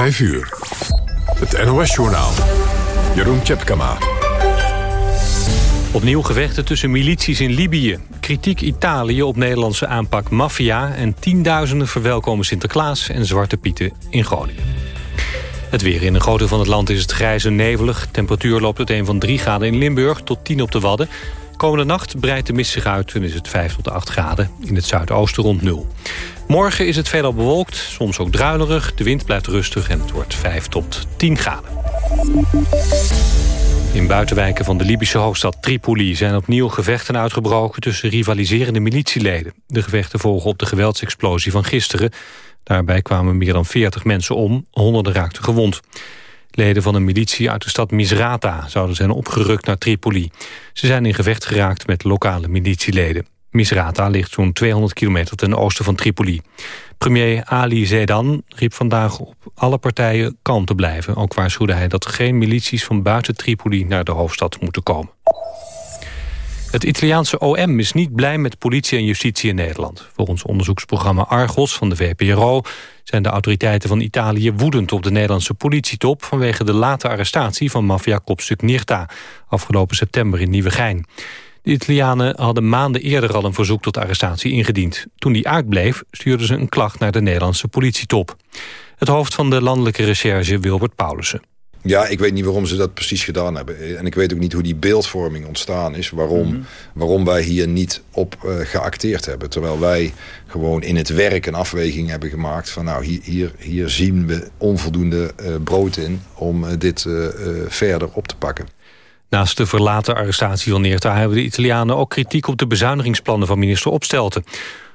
5 uur. Het NOS-journaal. Jeroen Tjepkama. Opnieuw gevechten tussen milities in Libië. Kritiek Italië op Nederlandse aanpak maffia... en tienduizenden verwelkomen Sinterklaas en Zwarte Pieten in Groningen. Het weer in een groot deel van het land is het grijs en nevelig. Temperatuur loopt uiteen van 3 graden in Limburg tot 10 op de Wadden. Komende nacht breidt de mist zich uit en is het 5 tot 8 graden. In het zuidoosten rond 0. Morgen is het veelal bewolkt, soms ook druilerig. De wind blijft rustig en het wordt 5 tot 10 graden. In buitenwijken van de Libische hoofdstad Tripoli zijn opnieuw gevechten uitgebroken tussen rivaliserende militieleden. De gevechten volgen op de geweldsexplosie van gisteren. Daarbij kwamen meer dan 40 mensen om, honderden raakten gewond. Leden van een militie uit de stad Misrata zouden zijn opgerukt naar Tripoli. Ze zijn in gevecht geraakt met lokale militieleden. Misrata ligt zo'n 200 kilometer ten oosten van Tripoli. Premier Ali Zedan riep vandaag op alle partijen kalm te blijven. Ook waarschuwde hij dat geen milities van buiten Tripoli naar de hoofdstad moeten komen. Het Italiaanse OM is niet blij met politie en justitie in Nederland. Volgens onderzoeksprogramma Argos van de VPRO... zijn de autoriteiten van Italië woedend op de Nederlandse politietop... vanwege de late arrestatie van maffia-kopstuk Nirta... afgelopen september in Nieuwegein. De Italianen hadden maanden eerder al een verzoek tot arrestatie ingediend. Toen die uitbleef, stuurden ze een klacht naar de Nederlandse politietop. Het hoofd van de landelijke recherche, Wilbert Paulussen. Ja, ik weet niet waarom ze dat precies gedaan hebben. En ik weet ook niet hoe die beeldvorming ontstaan is. Waarom, mhm. waarom wij hier niet op uh, geacteerd hebben. Terwijl wij gewoon in het werk een afweging hebben gemaakt... van nou, hier, hier, hier zien we onvoldoende uh, brood in om uh, dit verder op te pakken. Naast de verlaten arrestatie van Neerta hebben de Italianen ook kritiek op de bezuinigingsplannen van minister Opstelten.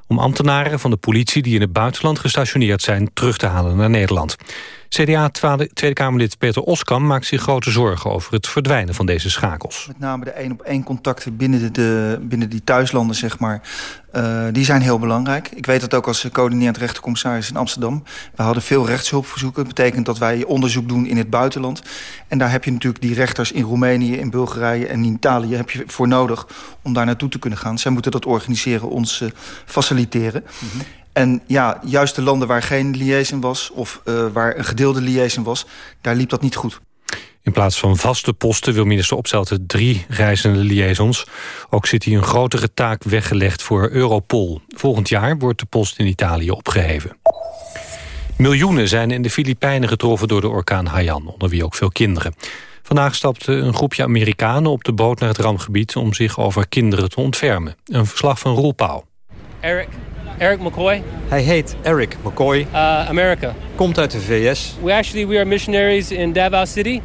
Om ambtenaren van de politie die in het buitenland gestationeerd zijn terug te halen naar Nederland. CDA Tweede Kamerlid Peter Oskam maakt zich grote zorgen over het verdwijnen van deze schakels. Met name de één op één contacten binnen, de, binnen die thuislanden, zeg maar, uh, die zijn heel belangrijk. Ik weet dat ook als coördinerend rechtercommissaris in Amsterdam. We hadden veel rechtshulpverzoeken. Dat betekent dat wij onderzoek doen in het buitenland. En daar heb je natuurlijk die rechters in Roemenië, in Bulgarije en in Italië heb je voor nodig om daar naartoe te kunnen gaan. Zij moeten dat organiseren, ons uh, faciliteren. Mm -hmm. En ja, juist de landen waar geen liaison was... of uh, waar een gedeelde liaison was, daar liep dat niet goed. In plaats van vaste posten wil minister Opstelten drie reizende liaisons. Ook zit hij een grotere taak weggelegd voor Europol. Volgend jaar wordt de post in Italië opgeheven. Miljoenen zijn in de Filipijnen getroffen door de orkaan Haiyan... onder wie ook veel kinderen. Vandaag stapte een groepje Amerikanen op de boot naar het rampgebied... om zich over kinderen te ontfermen. Een verslag van Roel Pauw. Eric, Eric McCoy. Hij heet Eric McCoy. Uh, America. Komt uit de VS. We actually we are missionaries in Davao City.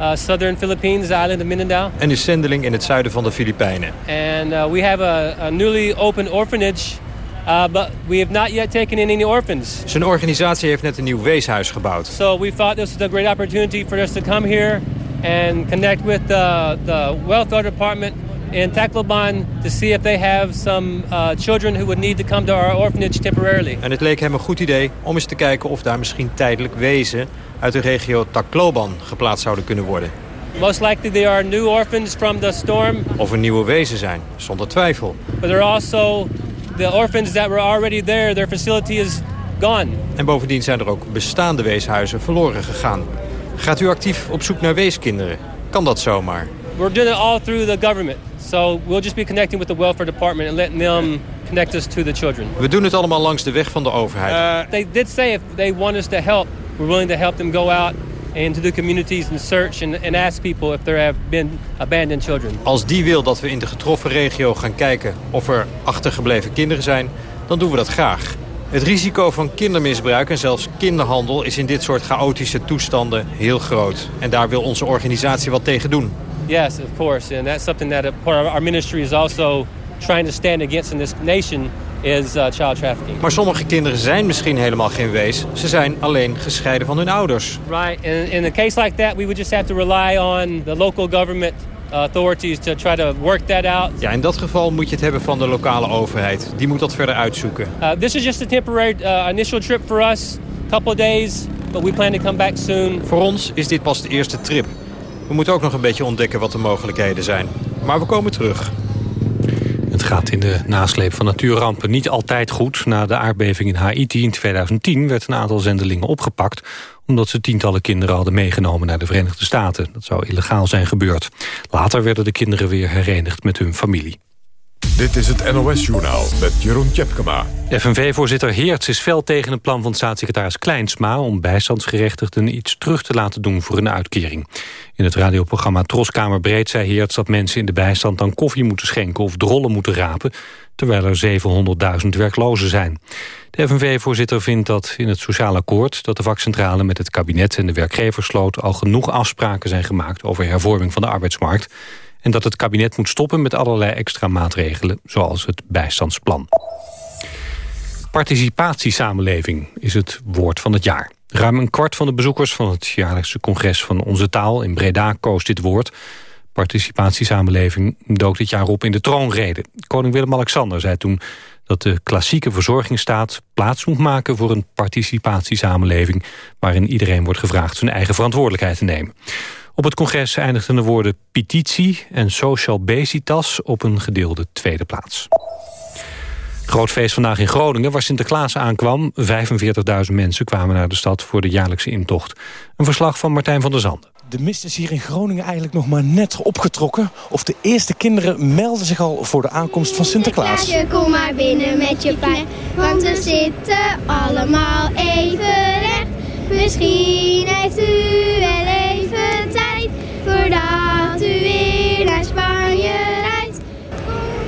Uh, southern Philippines, the island of Mindanao. En is zendeling in het zuiden van de Filipijnen. And uh, we have a, a newly opened orphanage uh, but we have not yet taken in any orphans. Zijn organisatie heeft net een nieuw weeshuis gebouwd. So we thought this was a great opportunity for us to come here and connect with the, the welfare department in Tacloban to see if they have some uh, children who would need to come to our orphanage temporarily. En het leek hem een goed idee om eens te kijken of daar misschien tijdelijk wezen uit de regio Tacloban geplaatst zouden kunnen worden. Most likely there are new orphans from the storm. Of er nieuwe wezen zijn, zonder twijfel. But there are also the orphans that were already there. Their facility is gone. En bovendien zijn er ook bestaande weeshuizen verloren gegaan. Gaat u actief op zoek naar weeskinderen? Kan dat zomaar? We're doing it all through the government. So we'll just be connecting with the welfare department and letting them connect us to the children. We doen het allemaal langs de weg van de overheid. Uh, they did say if they want us to help, we're willing to help them go out into the communities and search and, and ask people if there have been abandoned children. Als die wil dat we in de getroffen regio gaan kijken of er achtergebleven kinderen zijn, dan doen we dat graag. Het risico van kindermisbruik en zelfs kinderhandel is in dit soort chaotische toestanden heel groot. En daar wil onze organisatie wat tegen doen. Yes, of course. And that's something that part of our ministry is also trying to stand against in this nation is uh, child trafficking. Maar sommige kinderen zijn misschien helemaal geen wees. Ze zijn alleen gescheiden van hun ouders. Right. In, in a case like that, we would just have to rely on the local government authorities to try to work that out. Ja, in dat geval moet je het hebben van de lokale overheid. Die moet dat verder uitzoeken. Uh, this is just a temporary uh, initial trip for us. Couple of days, but we plan to come back soon. Voor ons is dit pas de eerste trip. We moeten ook nog een beetje ontdekken wat de mogelijkheden zijn. Maar we komen terug. Het gaat in de nasleep van natuurrampen niet altijd goed. Na de aardbeving in Haiti in 2010 werd een aantal zendelingen opgepakt... omdat ze tientallen kinderen hadden meegenomen naar de Verenigde Staten. Dat zou illegaal zijn gebeurd. Later werden de kinderen weer herenigd met hun familie. Dit is het NOS-journaal met Jeroen Tjepkema. FNV-voorzitter Heerts is fel tegen het plan van staatssecretaris Kleinsma... om bijstandsgerechtigden iets terug te laten doen voor een uitkering. In het radioprogramma Troskamer Breed zei Heerts dat mensen in de bijstand... dan koffie moeten schenken of drollen moeten rapen... terwijl er 700.000 werklozen zijn. De FNV-voorzitter vindt dat in het sociaal akkoord... dat de vakcentrale met het kabinet en de werkgevers sloot... al genoeg afspraken zijn gemaakt over hervorming van de arbeidsmarkt en dat het kabinet moet stoppen met allerlei extra maatregelen, zoals het bijstandsplan. Participatiesamenleving is het woord van het jaar. Ruim een kwart van de bezoekers van het jaarlijkse congres van Onze Taal in Breda koos dit woord. Participatiesamenleving dook dit jaar op in de troonrede. Koning Willem-Alexander zei toen dat de klassieke verzorgingsstaat plaats moet maken voor een participatiesamenleving waarin iedereen wordt gevraagd zijn eigen verantwoordelijkheid te nemen. Op het congres eindigden de woorden petitie en social basitas op een gedeelde tweede plaats. Groot feest vandaag in Groningen, waar Sinterklaas aankwam. 45.000 mensen kwamen naar de stad voor de jaarlijkse intocht. Een verslag van Martijn van der Zanden. De mist is hier in Groningen eigenlijk nog maar net opgetrokken. Of de eerste kinderen melden zich al voor de aankomst van Sinterklaas. Je kom maar binnen met je pijn, want we zitten allemaal even recht. Misschien heeft u wel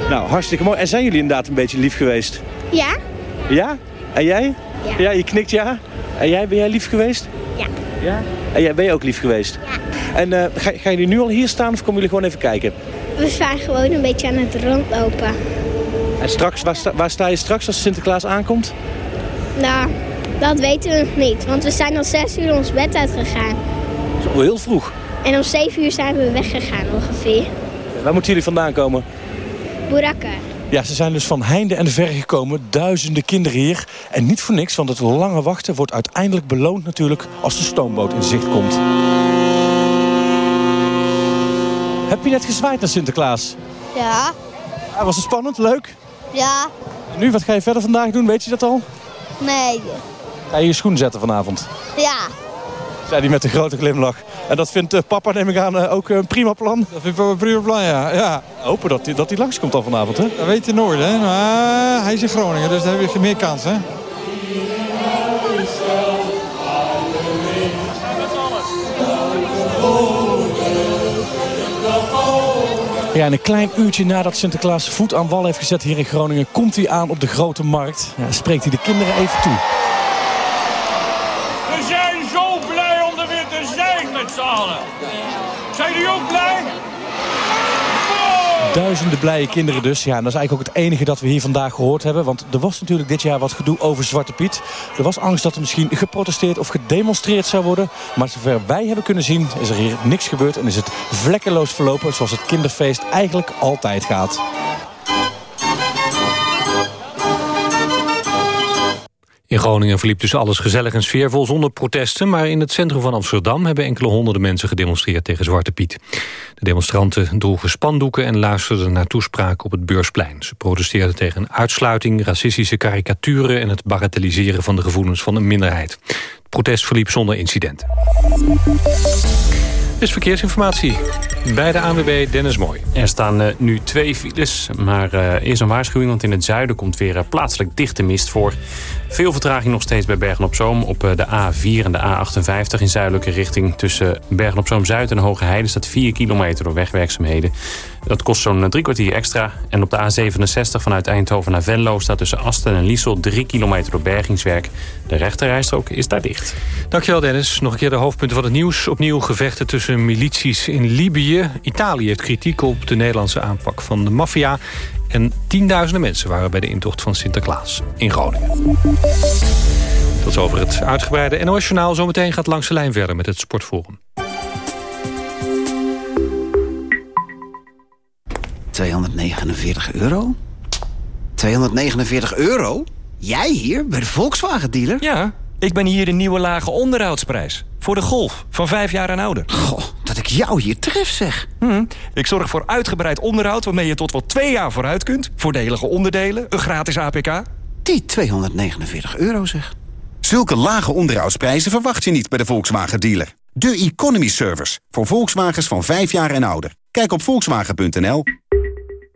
Nou, hartstikke mooi. En zijn jullie inderdaad een beetje lief geweest? Ja? Ja? En jij? Ja. je knikt ja. En jij, ben jij lief geweest? Ja. Ja? En jij ben je ook lief geweest? Ja. En eh, ga, gaan jullie nu al hier staan of komen jullie gewoon even kijken? We zijn gewoon een beetje aan het rondlopen. En straks, waar sta, waar sta je straks als Sinterklaas aankomt? Nou, dat weten we nog niet, want we zijn al zes uur ons bed uitgegaan. Dat is al heel vroeg. En om zeven uur zijn we weggegaan ongeveer. Waar moeten jullie vandaan komen? Boerakker. Ja, ze zijn dus van heinde en ver gekomen. Duizenden kinderen hier. En niet voor niks, want het lange wachten wordt uiteindelijk beloond natuurlijk als de stoomboot in zicht komt. Heb je net gezwaaid naar Sinterklaas? Ja. Ja, was het spannend? Leuk? Ja. En nu, wat ga je verder vandaag doen? Weet je dat al? Nee. Ga je je schoen zetten vanavond? Ja. Zei hij met een grote glimlach. En dat vindt eh, papa, neem ik aan, eh, ook een prima plan? Dat vind ik wel een prima plan, ja. ja. Hopen dat hij dat hij langskomt dan vanavond, hè? Dat weet je nooit, hè. Maar hij is in Groningen, dus daar heb je meer kans, hè. Ja, en een klein uurtje nadat Sinterklaas voet aan wal heeft gezet hier in Groningen... komt hij aan op de Grote Markt. Ja, spreekt hij de kinderen even toe. We zijn zo blij om er weer te zijn met Zijn jullie ook blij? Duizenden blije kinderen dus. Ja, en dat is eigenlijk ook het enige dat we hier vandaag gehoord hebben. Want er was natuurlijk dit jaar wat gedoe over Zwarte Piet. Er was angst dat er misschien geprotesteerd of gedemonstreerd zou worden. Maar zover wij hebben kunnen zien is er hier niks gebeurd. En is het vlekkeloos verlopen zoals het kinderfeest eigenlijk altijd gaat. In Groningen verliep dus alles gezellig en sfeervol zonder protesten... maar in het centrum van Amsterdam hebben enkele honderden mensen gedemonstreerd tegen Zwarte Piet. De demonstranten droegen spandoeken en luisterden naar toespraken op het Beursplein. Ze protesteerden tegen uitsluiting, racistische karikaturen... en het bagatelliseren van de gevoelens van een minderheid. Het protest verliep zonder incidenten. Dit is verkeersinformatie. Bij de ANWB Dennis Mooi. Er staan uh, nu twee files, maar uh, eerst een waarschuwing... want in het zuiden komt weer uh, plaatselijk dichte mist voor. Veel vertraging nog steeds bij Bergen-op-Zoom... op de A4 en de A58 in zuidelijke richting. Tussen Bergen-op-Zoom-Zuid en Hoge Heide staat 4 kilometer door wegwerkzaamheden. Dat kost zo'n drie kwartier extra. En op de A67 vanuit Eindhoven naar Venlo staat tussen Asten en Liesel... 3 kilometer door bergingswerk. De rechterrijstrook is daar dicht. Dankjewel Dennis. Nog een keer de hoofdpunten van het nieuws. Opnieuw gevechten tussen milities in Libië. Italië heeft kritiek op de Nederlandse aanpak van de maffia. En tienduizenden mensen waren bij de intocht van Sinterklaas in Groningen. Tot over het uitgebreide NOS-journaal. Zometeen gaat langs de lijn verder met het Sportforum. 249 euro? 249 euro? Jij hier, bij de Volkswagen-dealer? Ja, ik ben hier de nieuwe lage onderhoudsprijs. Voor de Golf, van vijf jaar en ouder. Goh, dat ik jou hier treft, zeg. Hm, ik zorg voor uitgebreid onderhoud waarmee je tot wel twee jaar vooruit kunt. Voordelige onderdelen, een gratis APK. Die 249 euro, zeg. Zulke lage onderhoudsprijzen verwacht je niet bij de Volkswagen dealer. De Economy Service voor Volkswagens van 5 jaar en ouder. Kijk op volkswagen.nl.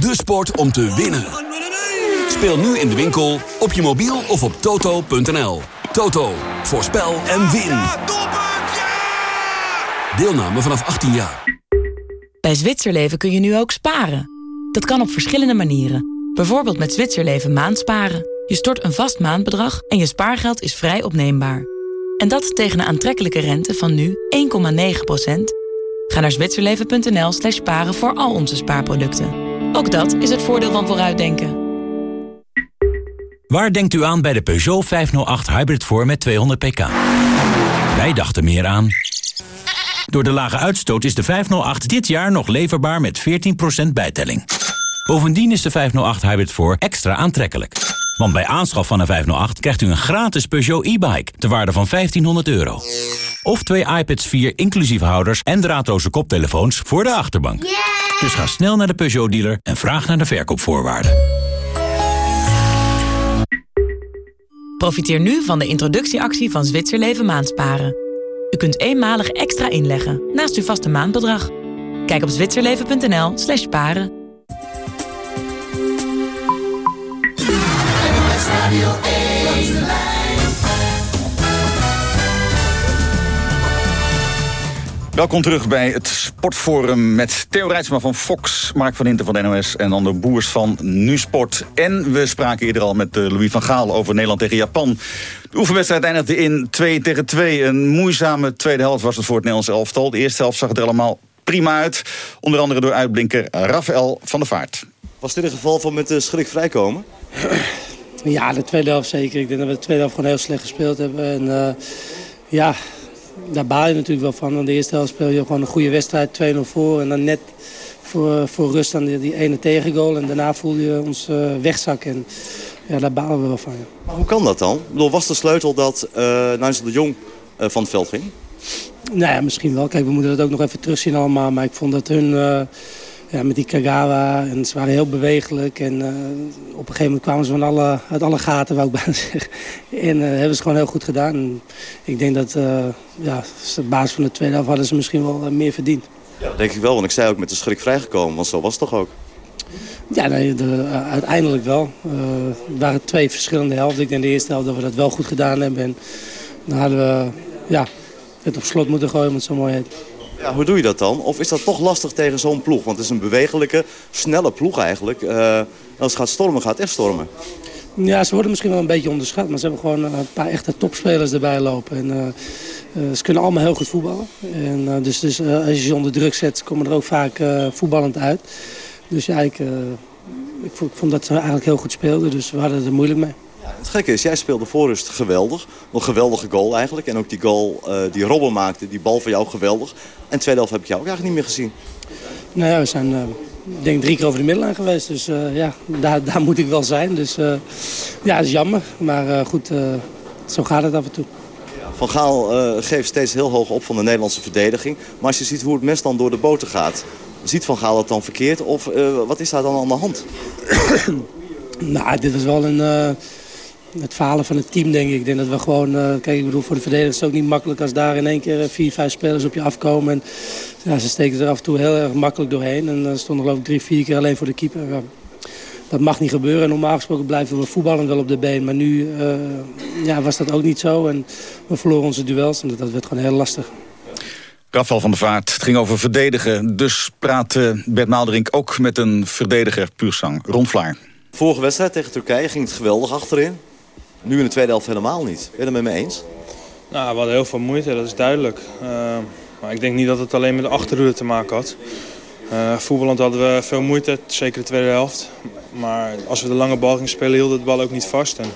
De sport om te winnen. Speel nu in de winkel, op je mobiel of op toto.nl. Toto, voorspel en win. Deelname vanaf 18 jaar. Bij Zwitserleven kun je nu ook sparen. Dat kan op verschillende manieren. Bijvoorbeeld met Zwitserleven maandsparen. Je stort een vast maandbedrag en je spaargeld is vrij opneembaar. En dat tegen een aantrekkelijke rente van nu 1,9%. Ga naar zwitserleven.nl slash sparen voor al onze spaarproducten. Ook dat is het voordeel van vooruitdenken. Waar denkt u aan bij de Peugeot 508 Hybrid voor met 200 pk? Wij dachten meer aan... Door de lage uitstoot is de 508 dit jaar nog leverbaar met 14% bijtelling. Bovendien is de 508 Hybrid voor extra aantrekkelijk. Want bij aanschaf van een 508 krijgt u een gratis Peugeot e-bike... ter waarde van 1500 euro. Of twee iPads 4 inclusief houders en draadloze koptelefoons voor de achterbank. Dus ga snel naar de Peugeot-dealer en vraag naar de verkoopvoorwaarden. Profiteer nu van de introductieactie van Zwitserleven Maandsparen. U kunt eenmalig extra inleggen naast uw vaste maandbedrag. Kijk op zwitserleven.nl slash paren. Welkom terug bij het Sportforum met Theo Rijtsma van Fox, Mark van Inter van de NOS en Ander Boers van NuSport. En we spraken eerder al met eh, Louis van Gaal over Nederland tegen Japan. De oefenwedstrijd eindigde in 2 tegen 2. Een moeizame tweede helft was het voor het Nederlandse elftal. De eerste helft zag het er allemaal prima uit. Onder andere door uitblinker Rafael van der Vaart. Was dit een geval van met de schrik vrijkomen? Ja, de tweede helft zeker. Ik denk dat we de tweede helft gewoon heel slecht gespeeld hebben. En uh, ja, daar baal je natuurlijk wel van. Want de eerste helft speel je gewoon een goede wedstrijd, 2-0 voor. En dan net voor, voor rust aan die, die ene tegengoal. En daarna voel je ons uh, wegzakken. En ja, daar balen we wel van. Ja. Maar hoe kan dat dan? Ik bedoel, was de sleutel dat uh, de Jong uh, van het veld ging? Nou ja, misschien wel. Kijk, we moeten dat ook nog even terugzien allemaal. Maar ik vond dat hun... Uh, ja, met die Kagawa. En ze waren heel bewegelijk. En uh, op een gegeven moment kwamen ze van alle, uit alle gaten, wou ik bijna zeggen. En uh, hebben ze gewoon heel goed gedaan. En ik denk dat uh, ja, de basis van de tweede helft hadden ze misschien wel meer verdiend. Ja, denk ik wel, want ik zei ook met de schrik vrijgekomen. Want zo was het toch ook? Ja, nee, de, uiteindelijk wel. het waren twee verschillende helften. Ik denk de eerste helft dat we dat wel goed gedaan hebben. En dan hadden we ja, het op slot moeten gooien, om het zo mooi heet. Ja, hoe doe je dat dan? Of is dat toch lastig tegen zo'n ploeg? Want het is een bewegelijke, snelle ploeg eigenlijk. Uh, als het gaat stormen, gaat het echt stormen. Ja, ze worden misschien wel een beetje onderschat. Maar ze hebben gewoon een paar echte topspelers erbij lopen. En, uh, ze kunnen allemaal heel goed voetballen. En, dus dus als je ze onder druk zet, komen er ook vaak voetballend uit. Dus ja, ik, vond, ik vond dat ze eigenlijk heel goed speelden. Dus we hadden er moeilijk mee. Het gekke is, jij speelde voorrust geweldig. Een geweldige goal eigenlijk. En ook die goal uh, die Robben maakte, die bal van jou geweldig. En tweede helft heb ik jou ook eigenlijk niet meer gezien. Nou ja, we zijn uh, denk drie keer over de middellijn geweest. Dus uh, ja, daar, daar moet ik wel zijn. Dus ja, dat is jammer. Maar goed, zo gaat het af en toe. Van Gaal geeft steeds heel hoog op van de Nederlandse verdediging. Maar als je ziet hoe het mes dan door de boter gaat... ziet Van Gaal dat dan verkeerd? Of wat is daar dan aan de hand? nou, dit was wel een het falen van het team, denk ik. Ik denk dat we gewoon... Uh, kijk, ik bedoel, voor de verdedigers is het ook niet makkelijk... als daar in één keer vier, vijf spelers op je afkomen. En ja, ze steken er af en toe heel erg makkelijk doorheen. En dan stonden geloof ik drie, vier keer alleen voor de keeper. Ja, dat mag niet gebeuren. En normaal gesproken blijven we voetballend wel op de been. Maar nu uh, ja, was dat ook niet zo. En we verloren onze duels. En dat werd gewoon heel lastig. Rafael van der Vaart, het ging over verdedigen. Dus praat Bert Maalderink ook met een verdediger puur zang. Ron Vlaar. Vorige wedstrijd tegen Turkije ging het geweldig achterin. Nu in de tweede helft helemaal niet. Ben je het met me eens? Nou, we hadden heel veel moeite, dat is duidelijk. Uh, Maar ik denk niet dat het alleen met de achterhoede te maken had. Uh, voetballend hadden we veel moeite, zeker de tweede helft. Maar als we de lange bal gingen spelen, hield het bal ook niet vast. En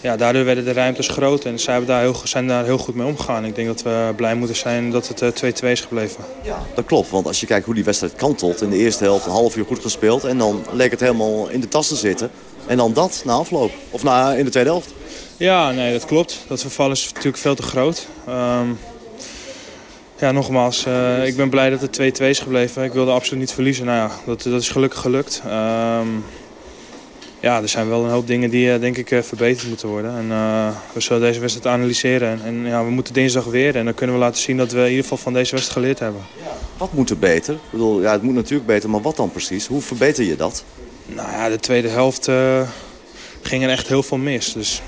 ja, daardoor werden de ruimtes groot en zij daar heel, zijn daar heel goed mee omgegaan. Ik denk dat we blij moeten zijn dat het 2-2 is gebleven. Ja, dat klopt. Want als je kijkt hoe die wedstrijd kantelt... in de eerste helft een half uur goed gespeeld... en dan leek het helemaal in de tas te zitten. En dan dat na afloop. Of na, in de tweede helft. Ja, nee, dat klopt. Dat verval is natuurlijk veel te groot. Um, ja, nogmaals, uh, ik ben blij dat het 2-2 is gebleven. Ik wilde absoluut niet verliezen. Nou ja, dat, dat is gelukkig gelukt. Um, ja, er zijn wel een hoop dingen die uh, denk ik uh, verbeterd moeten worden. En we zullen deze wedstrijd analyseren. En, en, ja, we moeten dinsdag weer. En dan kunnen we laten zien dat we in ieder geval van deze wedstrijd geleerd hebben. Wat moet er beter? Ik bedoel, ja, het moet natuurlijk beter, maar wat dan precies? Hoe verbeter je dat? Nou ja, de tweede helft ging er echt heel veel mis. Dus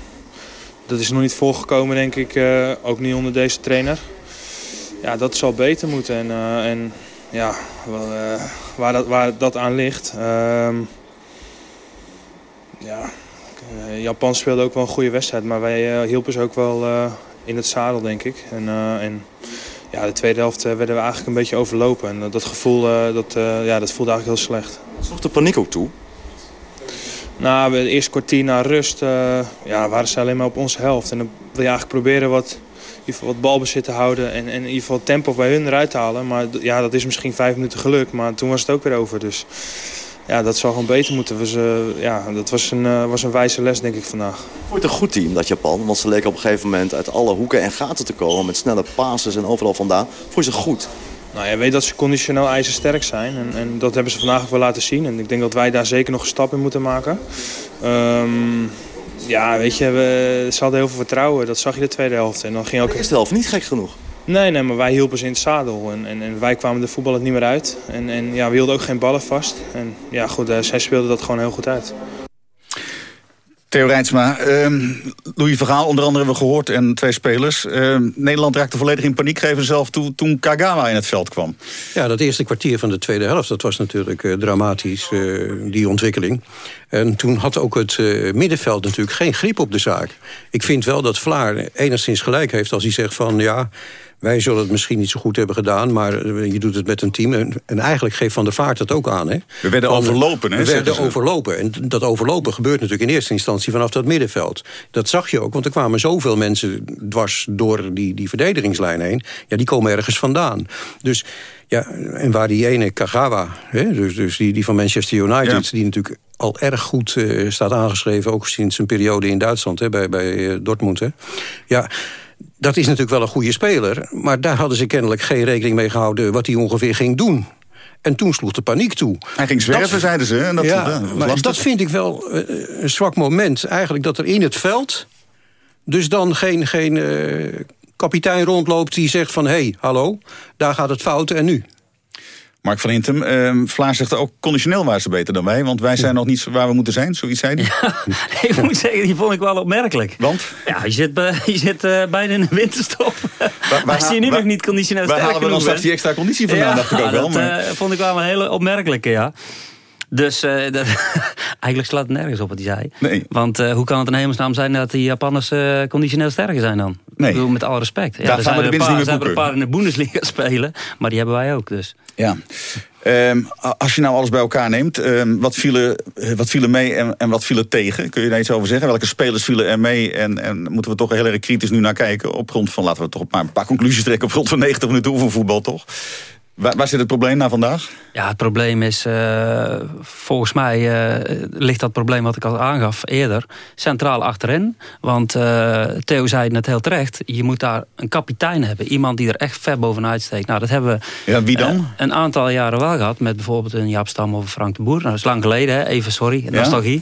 dat is nog niet voorgekomen, denk ik. ook niet onder deze trainer ja, dat zal beter moeten. En, uh, en ja, waar, dat, waar dat aan ligt. Uh, ja, eh, Japan speelde ook wel een goede wedstrijd, maar wij hielpen ze ook wel in het zadel, denk ik. En, en ja, de tweede helft werden we eigenlijk een beetje overlopen. En dat gevoel dat, ja, dat voelde eigenlijk heel slecht. Sloeg de paniek ook toe? Nou, de eerste kwartier na rust ja, waren ze alleen maar op onze helft. En dan wil je eigenlijk proberen wat wat balbezit te houden en, en in ieder geval tempo bij hun eruit te halen. Maar ja, dat is misschien vijf minuten geluk, maar toen was het ook weer over. Dus ja, dat zal gewoon beter moeten. Dus, ja, dat was een, uh, was een wijze les, denk ik, vandaag. Het een goed team, dat Japan? Want ze leken op een gegeven moment uit alle hoeken en gaten te komen... met snelle passes en overal vandaan. Je ze goed? Nou, je weet dat ze conditioneel ijzersterk zijn. En, en dat hebben ze vandaag ook wel laten zien. En ik denk dat wij daar zeker nog een stap in moeten maken. Um, ja, weet je, we, ze hadden heel veel vertrouwen. Dat zag je de tweede helft. En dan ging ook... De eerste helft niet gek genoeg. Nee, nee, maar wij hielpen ze in het zadel. En, en, en wij kwamen de voetbal het niet meer uit. En, en ja, we hielden ook geen ballen vast. En ja, goed, uh, zij speelden dat gewoon heel goed uit. Theo Rijtsma, uh, Louis Vergaal onder andere hebben we gehoord en twee spelers. Uh, Nederland raakte volledig in paniek, geven zelf toe toen Kagawa in het veld kwam. Ja, dat eerste kwartier van de tweede helft, dat was natuurlijk uh, dramatisch, uh, die ontwikkeling. En toen had ook het middenveld natuurlijk geen grip op de zaak. Ik vind wel dat Vlaar enigszins gelijk heeft als hij zegt van... ja, wij zullen het misschien niet zo goed hebben gedaan... maar eh, je doet het met een team. En, en eigenlijk geeft Van der Vaart het ook aan. Hè? We werden overlopen. Hè, we werden overlopen. En dat overlopen gebeurt natuurlijk in eerste instantie vanaf dat middenveld. Dat zag je ook, want er kwamen zoveel mensen dwars door die, die verdedigingslijn heen. Ja, die komen ergens vandaan. Dus ja, en waar die ene Kagawa, hè, dus, dus die, die van Manchester United... die natuurlijk al erg goed uh, staat aangeschreven... ook sinds een periode in Duitsland hè, bij, bij uh, Dortmund. Hè. Ja, dat is natuurlijk wel een goede speler... maar daar hadden ze kennelijk geen rekening mee gehouden... wat hij ongeveer ging doen. En toen sloeg de paniek toe. Hij ging zwerven, zeiden ze. En dat, ja, dat, maar dat vind ik wel uh, een zwak moment. Eigenlijk dat er in het veld... dus dan geen, geen uh, kapitein rondloopt die zegt van... hé, hey, hallo, daar gaat het fout en nu? Mark van Intem, uh, Vlaar zegt ook conditioneel waren ze beter dan wij. Want wij zijn nog niet waar we moeten zijn, zoiets zei hij. Ja, ik moet zeggen, die vond ik wel opmerkelijk. Want? Ja, je zit, je zit uh, bijna in de winterstop. Maar zie je nu nog niet conditioneel sterk Waar halen we dan straks die extra conditie vandaan, ja, dacht ik ook wel. Maar... Dat uh, vond ik wel een hele opmerkelijke, ja. Dus uh, dat, eigenlijk slaat het nergens op wat hij zei. Nee. Want uh, hoe kan het in hemelsnaam zijn dat die Japanners uh, conditioneel sterker zijn dan? Nee. Ik bedoel, met alle respect. Ja, Daar er, een paar, zijn er een paar in de Bundesliga spelen, maar die hebben wij ook dus. Ja. Um, als je nou alles bij elkaar neemt, um, wat, viel er, wat viel er mee en, en, wat viel er tegen? Kun je daar iets over zeggen? Welke spelers vielen er mee? En, en moeten we toch heel erg kritisch nu naar kijken? Op grond van, laten we toch een paar, een paar conclusies trekken... op grond van 90 minuten oefenvoetbal, toch? Waar, waar, zit het probleem nou vandaag? Ja, het probleem is, uh, volgens mij uh, ligt dat probleem wat ik al aangaf eerder, centraal achterin. Want uh, Theo zei het net heel terecht, je moet daar een kapitein hebben. Iemand die er echt ver bovenuit steekt. Nou, dat hebben we ja, wie dan? een aantal jaren wel gehad. Met bijvoorbeeld een Jaap Stam of Frank de Boer. Nou, dat is lang geleden, hè? even sorry, nostalgie.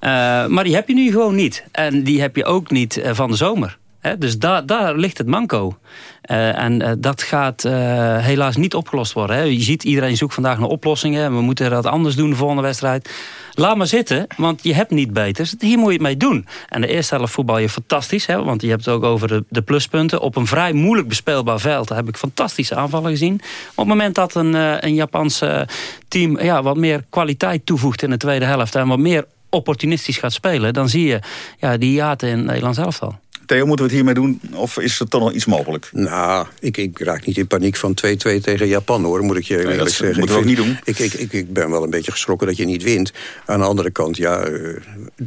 Ja? maar die heb je nu gewoon niet. En die heb je ook niet van de zomer. Dus daar, daar ligt het manco. Uh, en uh, dat gaat uh, helaas niet opgelost worden. Hè. Je ziet, iedereen zoekt vandaag naar oplossingen. We moeten dat anders doen de volgende wedstrijd. Laat maar zitten, want je hebt niet beters. Hier moet je het mee doen. En de eerste helft voetbal je fantastisch. Hè, want je hebt het ook over de, de pluspunten. Op een vrij moeilijk bespeelbaar veld heb ik fantastische aanvallen gezien. Op het moment dat een, een Japanse team ja, wat meer kwaliteit toevoegt in de tweede helft... en wat meer opportunistisch gaat spelen... dan zie je ja, die jaten in Nederland zelf al. Theo, moeten we het hiermee doen? Of is er toch nog iets mogelijk? Nou, ik, ik raak niet in paniek van 2-2 tegen Japan, hoor. Moet ik je eerlijk dat zeggen. moeten we ik ook niet doen. Ik, ik, ik, ik ben wel een beetje geschrokken dat je niet wint. Aan de andere kant, ja, eh,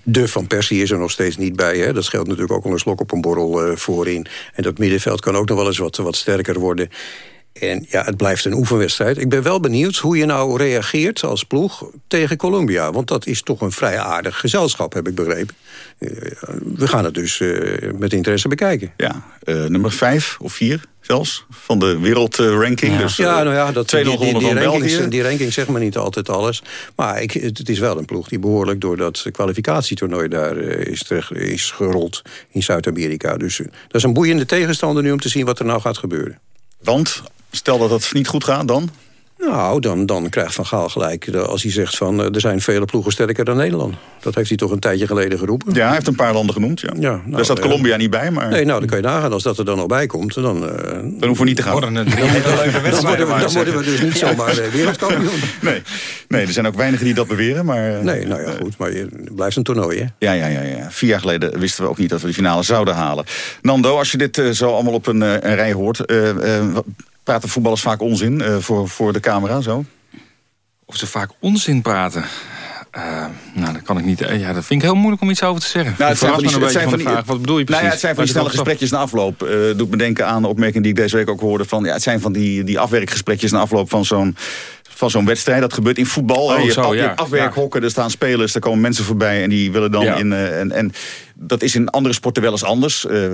de Van Persie is er nog steeds niet bij. Hè. Dat scheelt natuurlijk ook al een slok op een borrel eh, voorin. En dat middenveld kan ook nog wel eens wat, wat sterker worden. En ja, het blijft een oefenwedstrijd. Ik ben wel benieuwd hoe je nou reageert als ploeg tegen Colombia. Want dat is toch een vrij aardig gezelschap, heb ik begrepen. Eh, we gaan het dus eh, met interesse bekijken. Ja, eh, nummer vijf of vier zelfs van de wereldranking. Ja. Dus, ja, nou ja, dat, 2-0 die, die, die, rankings, die rankings zeggen maar niet altijd alles. Maar ik, het, het is wel een ploeg die behoorlijk door dat kwalificatietoernooi daar is, terecht, is gerold in Zuid-Amerika. Dus dat is een boeiende tegenstander nu om te zien wat er nou gaat gebeuren. Want, stel dat het niet goed gaat, dan? Nou, dan, dan krijgt Van Gaal gelijk eh, als hij zegt van eh, er zijn vele ploegen sterker dan Nederland. Dat heeft hij toch een tijdje geleden geroepen. Ja, hij heeft een paar landen genoemd. Ja. Ja, nou, Daar staat eh, Colombia niet bij, maar... Nee, nou, dan kan je nagaan. Als dat er dan al bij komt, dan... eh, Dan hoeven we niet te gaan. Worden het dan, drie hele leuke dan, worden we, dan worden dus niet zomaar wereldkampioen. Nee. nee, er zijn ook weinigen die dat beweren, maar... eh, Nee, nou ja, goed. Maar je- het blijft een toernooi, hè? Ja, ja, ja, ja. Vier jaar geleden wisten we ook niet dat we die finale zouden halen. Nando, als je dit eh, zo allemaal op een, eh, een rij hoort... praten voetballers vaak onzin eh, voor, voor de camera, zo? Of ze vaak onzin praten. Eh, nou, dat kan ik niet. eh, ja, dat vind ik heel moeilijk om iets over te zeggen. Nou, het zijn van die, het zijn van die, vraag. Wat bedoel je precies? Nou ja, het zijn van die snelle gesprekjes na afloop. Eh doet me denken aan de opmerking die ik deze week ook hoorde. Van, ja, het zijn van die, die afwerkgesprekjes na afloop van zo'n van zo'n wedstrijd. Dat gebeurt in voetbal. Oh, je zo, af- ja. afwerkhokken, er staan spelers, daar komen mensen voorbij... en die willen dan Ja. in... eh, en, en dat is in andere sporten wel eens anders. Eh,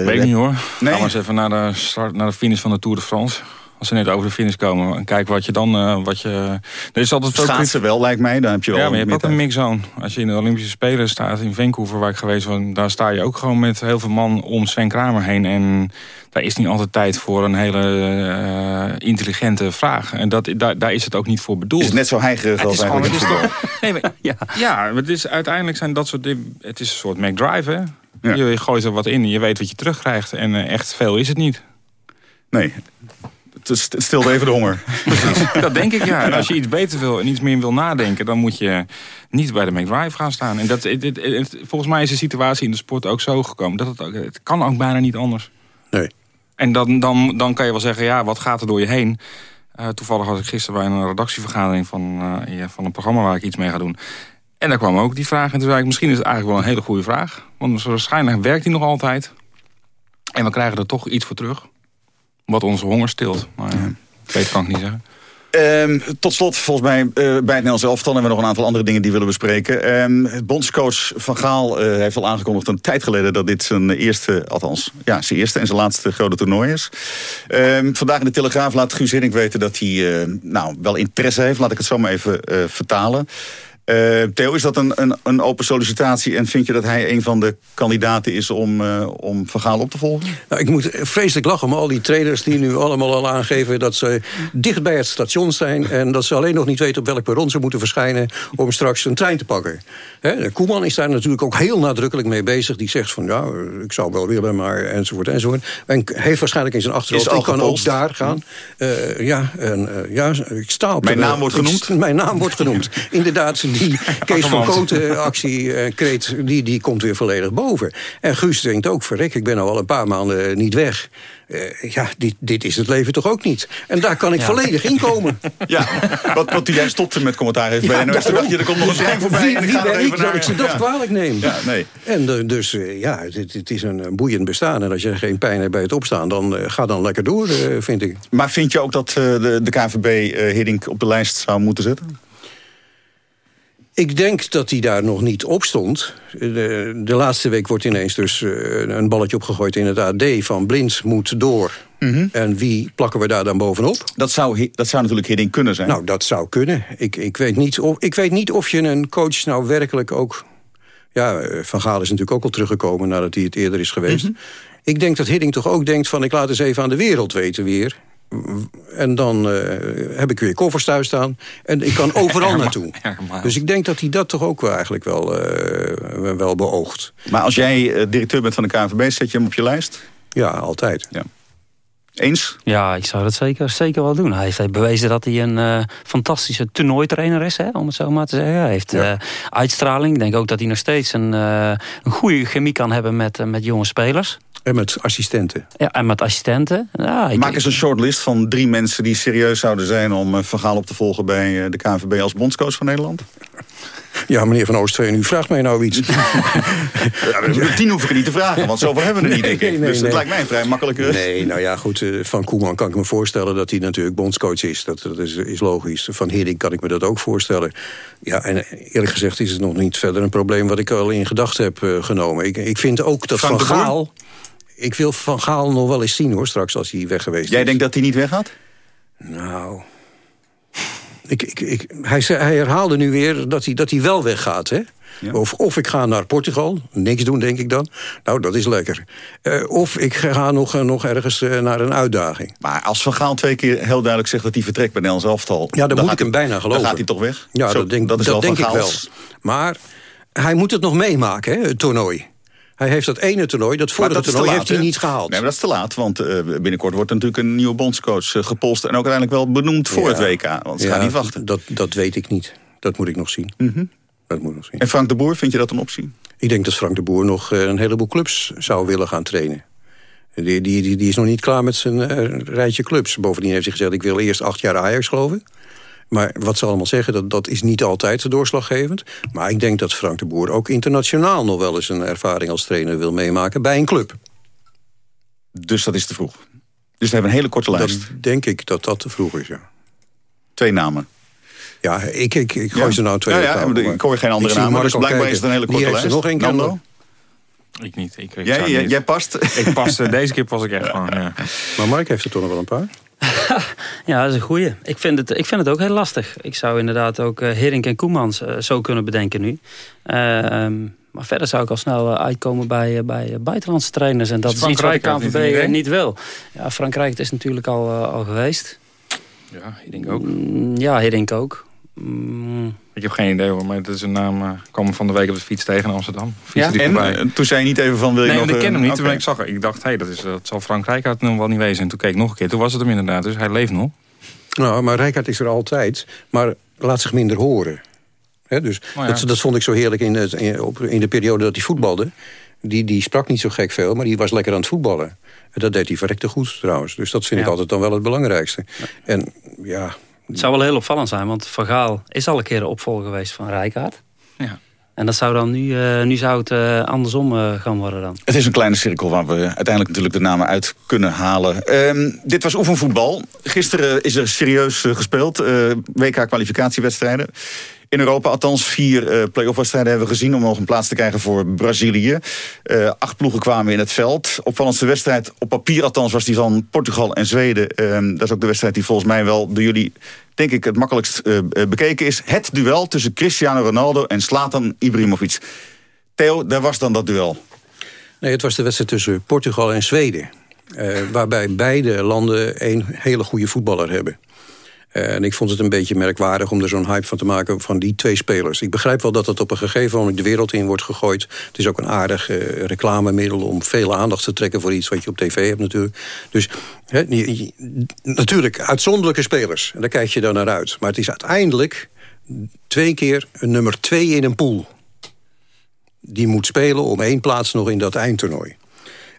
eh, Weet ik niet hoor. Nee? Gaan we eens even naar de, start, naar de finish van de Tour de France. Als ze net over de finish komen. En kijk wat je dan... eh, wat je, er is altijd ook Schaatsen wel, lijkt mij. Daar heb je wel Ja, maar je hebt ook een mixzone. Als je in de Olympische Spelen staat in Vancouver, waar ik geweest ben, daar sta je ook gewoon met heel veel man om Sven Kramer heen. En daar is niet altijd tijd voor een hele eh, intelligente vraag. En dat, daar, daar is het ook niet voor bedoeld. Is het net zo heigerig Het als is gewoon, eigenlijk het is nee, maar, ja. ja, maar het is, uiteindelijk zijn dat soort dingen. Het is een soort McDrive, hè? Ja. Je gooit er wat in en je weet wat je terugkrijgt. En eh, echt veel is het niet. Nee, het stilt even de honger. Dat denk ik, ja. En als je iets beter wil en iets meer wil nadenken... dan moet je niet bij de McDrive gaan staan. En dat, het, het- het- volgens mij is de situatie in de sport ook zo gekomen. Dat het, ook, het kan ook bijna niet anders. Nee. En dan, dan, dan kan je wel zeggen, ja, wat gaat er door je heen? Eh, toevallig was ik gisteren bij een redactievergadering... Van, eh, ja, van een programma waar ik iets mee ga doen. En daar kwam ook die vraag. En toen zei ik, misschien is het eigenlijk wel een hele goede vraag. Want waarschijnlijk werkt die nog altijd. En we krijgen er toch iets voor terug. Wat onze honger stilt. Maar ja, kan ik niet zeggen. Ehm, tot slot, volgens mij, eh, bij het Nederlands elftal... hebben we nog een aantal andere dingen die willen bespreken. Ehm, bondscoach Van Gaal eh, heeft al aangekondigd een tijd geleden... dat dit zijn eerste, althans, ja, zijn eerste en zijn laatste grote toernooi is. Ehm, vandaag in de Telegraaf laat Guus Hiddink weten dat hij eh, nou, wel interesse heeft. Laat ik het zo maar even vertalen. Eh, Theo, is dat een, een, een open sollicitatie... en vind je dat hij een van de kandidaten is om, eh, om Van Gaal op te volgen? Nou, ik moet vreselijk lachen om al die trainers die nu allemaal al aangeven... dat ze dicht bij het station zijn... en dat ze alleen nog niet weten op welk perron ze moeten verschijnen... om straks een trein te pakken. Hè, Koeman is daar natuurlijk ook heel nadrukkelijk mee bezig. Die zegt van, ja, ik zou wel willen, maar enzovoort enzovoort. En heeft waarschijnlijk in zijn achterhoofd... Ik kan ook daar gaan. Eh, ja, en, ja, ik sta op Mijn de- naam wordt ik- genoemd? Mijn naam wordt genoemd. Inderdaad, die Kees van Kooten actie, eh, kreet, die, die komt weer volledig boven. En Guus denkt ook, verrek, ik ben al een paar maanden niet weg. Eh, ja, dit, dit is het leven toch ook niet. En daar kan ik Ja. volledig in komen. Ja, wat, wat jij stopte met commentaar heeft bij Ja, NOS... dacht je, er komt nog een trein voorbij Wie, wie ben ik dat naar. ik ze dat Ja. kwalijk neem? Ja, nee. En eh, dus, eh, ja, het, het is een eh, boeiend bestaan. En als je geen pijn hebt bij het opstaan, dan eh, ga dan lekker door, eh, vind ik. Maar vind je ook dat eh, de, de KNVB eh Hiddink op de lijst zou moeten zetten? Ik denk dat hij daar nog niet op stond. De, de laatste week wordt ineens dus eh, een balletje opgegooid in het AD... van Blind moet door. En wie plakken we daar dan bovenop? Dat zou, dat zou natuurlijk Hiddink kunnen zijn. Nou, dat zou kunnen. Ik, ik, weet niet of, ik weet niet of je een coach nou werkelijk ook... Ja, eh, Van Gaal is natuurlijk ook al teruggekomen nadat hij het eerder is geweest. Ik denk dat Hiddink toch ook denkt van... ik laat eens even aan de wereld weten weer... En dan eh, heb ik weer koffers thuis staan. En ik kan overal naartoe. Dus ik denk dat hij dat toch ook wel eigenlijk wel, eh, wel beoogt. Maar als jij eh, directeur bent van de KNVB, zet je hem op je lijst? Ja, altijd. Ja. Eens? Ja, ik zou dat zeker, zeker wel doen. Hij heeft bewezen dat hij een uh, fantastische toernooitrainer is, hè, om het zo maar te zeggen. Hij heeft uh, uitstraling. Ik denk ook dat hij nog steeds een, uh, een goede chemie kan hebben met, met jonge spelers. En met assistenten. Ja, en met assistenten. Ja, ik, Maak eens een shortlist van drie mensen die serieus zouden zijn... om Van op te volgen bij de KNVB als bondscoach van Nederland. Ja, meneer Van Oostveen, u vraagt mij nou iets. ja, tien hoef ik er niet te vragen, want zoveel hebben we er niet, denk ik. dus het lijkt mij een vrij makkelijke... Nee, nou ja, goed, eh, Van Koeman kan ik me voorstellen dat hij natuurlijk bondscoach is. Dat, dat is, is logisch. Van Hering kan ik me dat ook voorstellen. Ja, en eerlijk gezegd is het nog niet verder een probleem... wat ik al in gedachten heb uh, genomen. Ik, ik vind ook dat Van Gaal... Ik wil Van Gaal nog wel eens zien, hoor, straks als hij weg geweest Jij is. Jij denkt dat hij niet weggaat? Nou, ik, ik, ik, hij, hij, herhaalde nu weer dat hij, dat hij wel weggaat. Hè? Of, of ik ga naar Portugal, niks doen denk ik dan. Nou, dat is lekker. Uh, of ik ga nog, uh, nog ergens uh, naar een uitdaging. Maar als Van Gaal twee keer heel duidelijk zegt dat hij vertrekt bij Nederlands elftal... Ja, dan, dan moet ik hem bijna geloven. Dan gaat hij toch weg? Ja, Zo, dat denk, dat is dat denk ik wel. Maar hij moet het nog meemaken, hè, het toernooi. Hij heeft dat ene toernooi, dat vorige dat toernooi, laat, heeft hij niet gehaald. Nee, maar dat is te laat, want uh, binnenkort wordt er natuurlijk een nieuwe bondscoach uh, gepolst... en ook uiteindelijk wel benoemd voor ja, het WK, want ze ja, gaan niet wachten. Dat, dat weet ik niet. Dat moet ik nog zien. Mm -hmm. dat moet ik nog zien. En Frank de Boer, vind je dat een optie? Ik denk dat Frank de Boer nog uh, een heleboel clubs zou willen gaan trainen. Die, die, die, die is nog niet klaar met zijn rijtje clubs. Bovendien heeft hij gezegd, ik wil eerst acht jaar Ajax, geloof ik. Maar wat ze allemaal zeggen, dat, dat is niet altijd doorslaggevend. Maar ik denk dat Frank de Boer ook internationaal nog wel eens een ervaring als trainer wil meemaken bij een club. Dus dat is te vroeg. Dus we hebben een hele korte lijst. Dan denk ik dat dat te vroeg is, ja. Twee namen. Ja, ik, ik, ik gooi ja. ze nou twee ja, ja, tafel, Ik hoor geen andere namen, dus blijkbaar kijken. is het een hele korte lijst. er nog één keer. Ik niet. Ik, ik jij, jij, jij, past? Ik pas, deze keer pas ik echt gewoon, ja. Maar Mark heeft er toch nog wel een paar. ja, dat is een goeie. Ik vind, het, ik vind het ook heel lastig. Ik zou inderdaad ook uh, Herink en Koemans uh, zo kunnen bedenken nu. Uh, maar verder zou ik al snel uitkomen bij, bij buitenlandse trainers. En dat is, is iets wat de KNVB niet, wil. Ja, Frankrijk is natuurlijk al, al geweest. Ja, Hiddink ook. Mm, ja, Hiddink ook. Mm. Ik heb geen idee hoor, maar dat is een naam. Uh, kwam van de week op de fiets tegen in Amsterdam. Ja? En uh, toen zei je niet even van wil je nee, nog... Nee, ik ken hem niet. Okay. Toen ik zag ik dacht, hey, dat, is, dat zal Frank het nog wel niet wezen. En toen keek ik nog een keer. Toen was het hem inderdaad. Dus hij leeft nog. Nou, maar Rijkaard is er altijd. Maar laat zich minder horen. He, dus oh, ja. dat, dat, vond ik zo heerlijk in, het, in, op, in de periode dat hij voetbalde. Die, die sprak niet zo gek veel, maar die was lekker aan het voetballen. En dat deed hij verrekte goed trouwens. Dus dat vind ja. ik altijd dan wel het belangrijkste. En ja, het zou wel heel opvallend zijn, want Van Gaal is al een keer de opvolger geweest van Rijkaard. Ja. En dat zou dan nu, uh, nu zou het uh, andersom uh, gaan worden dan. Het is een kleine cirkel waar we uiteindelijk natuurlijk de namen uit kunnen halen. Um, dit was oefenvoetbal. Gisteren is er serieus gespeeld. WK-kwalificatiewedstrijden. In Europa althans vier uh, play-off wedstrijden hebben we gezien... om nog een plaats te krijgen voor Brazilië. Uh, acht ploegen kwamen in het veld. Opvallendste wedstrijd, op papier althans, was die van Portugal en Zweden. Uh, dat is ook de wedstrijd die volgens mij wel door jullie... denk ik het makkelijkst bekeken is. Het duel tussen Cristiano Ronaldo en Zlatan Ibrahimovic. Theo, daar was dan dat duel. Nee, het was de wedstrijd tussen Portugal en Zweden. waarbij beide landen een hele goede voetballer hebben. Uh, en ik vond het een beetje merkwaardig om er zo'n hype van te maken van die twee spelers. Ik begrijp wel dat het op een gegeven moment de wereld in wordt gegooid. Het is ook een aardig uh, reclamemiddel om veel aandacht te trekken voor iets wat je op tv hebt natuurlijk. Dus natuurlijk uitzonderlijke spelers. En daar kijk je dan naar uit. Maar het is uiteindelijk twee keer een nummer twee in een pool. Die moet spelen om één plaats nog in dat eindtoernooi.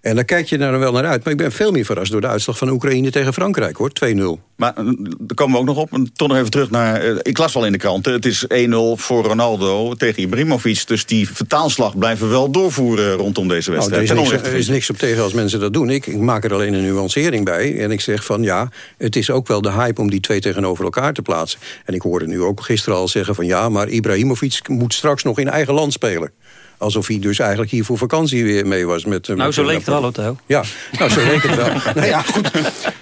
En daar kijk je daar wel naar uit. Maar ik ben veel meer verrast door de uitslag van Oekraïne tegen Frankrijk, hoor. 2-0. Maar eh, daar komen we ook nog op. Toch nog even terug naar... Uh, ik las wel in de krant. Het is 1-0 voor Ronaldo tegen Ibrahimovic. Dus die vertaalslag blijven we wel doorvoeren rondom deze wedstrijd. Nou, er, is niks, er is niks op tegen als mensen dat doen. Ik, ik maak er alleen een nuancering bij. En ik zeg van ja, het is ook wel de hype om die twee tegenover elkaar te plaatsen. En ik hoorde nu ook gisteren al zeggen van ja, maar Ibrahimovic moet straks nog in eigen land spelen. Alsof hij dus eigenlijk hier voor vakantie weer mee was. Met, nou, met zo leek het wel, Otto. Ja, nou, zo leek het wel. nou ja, goed.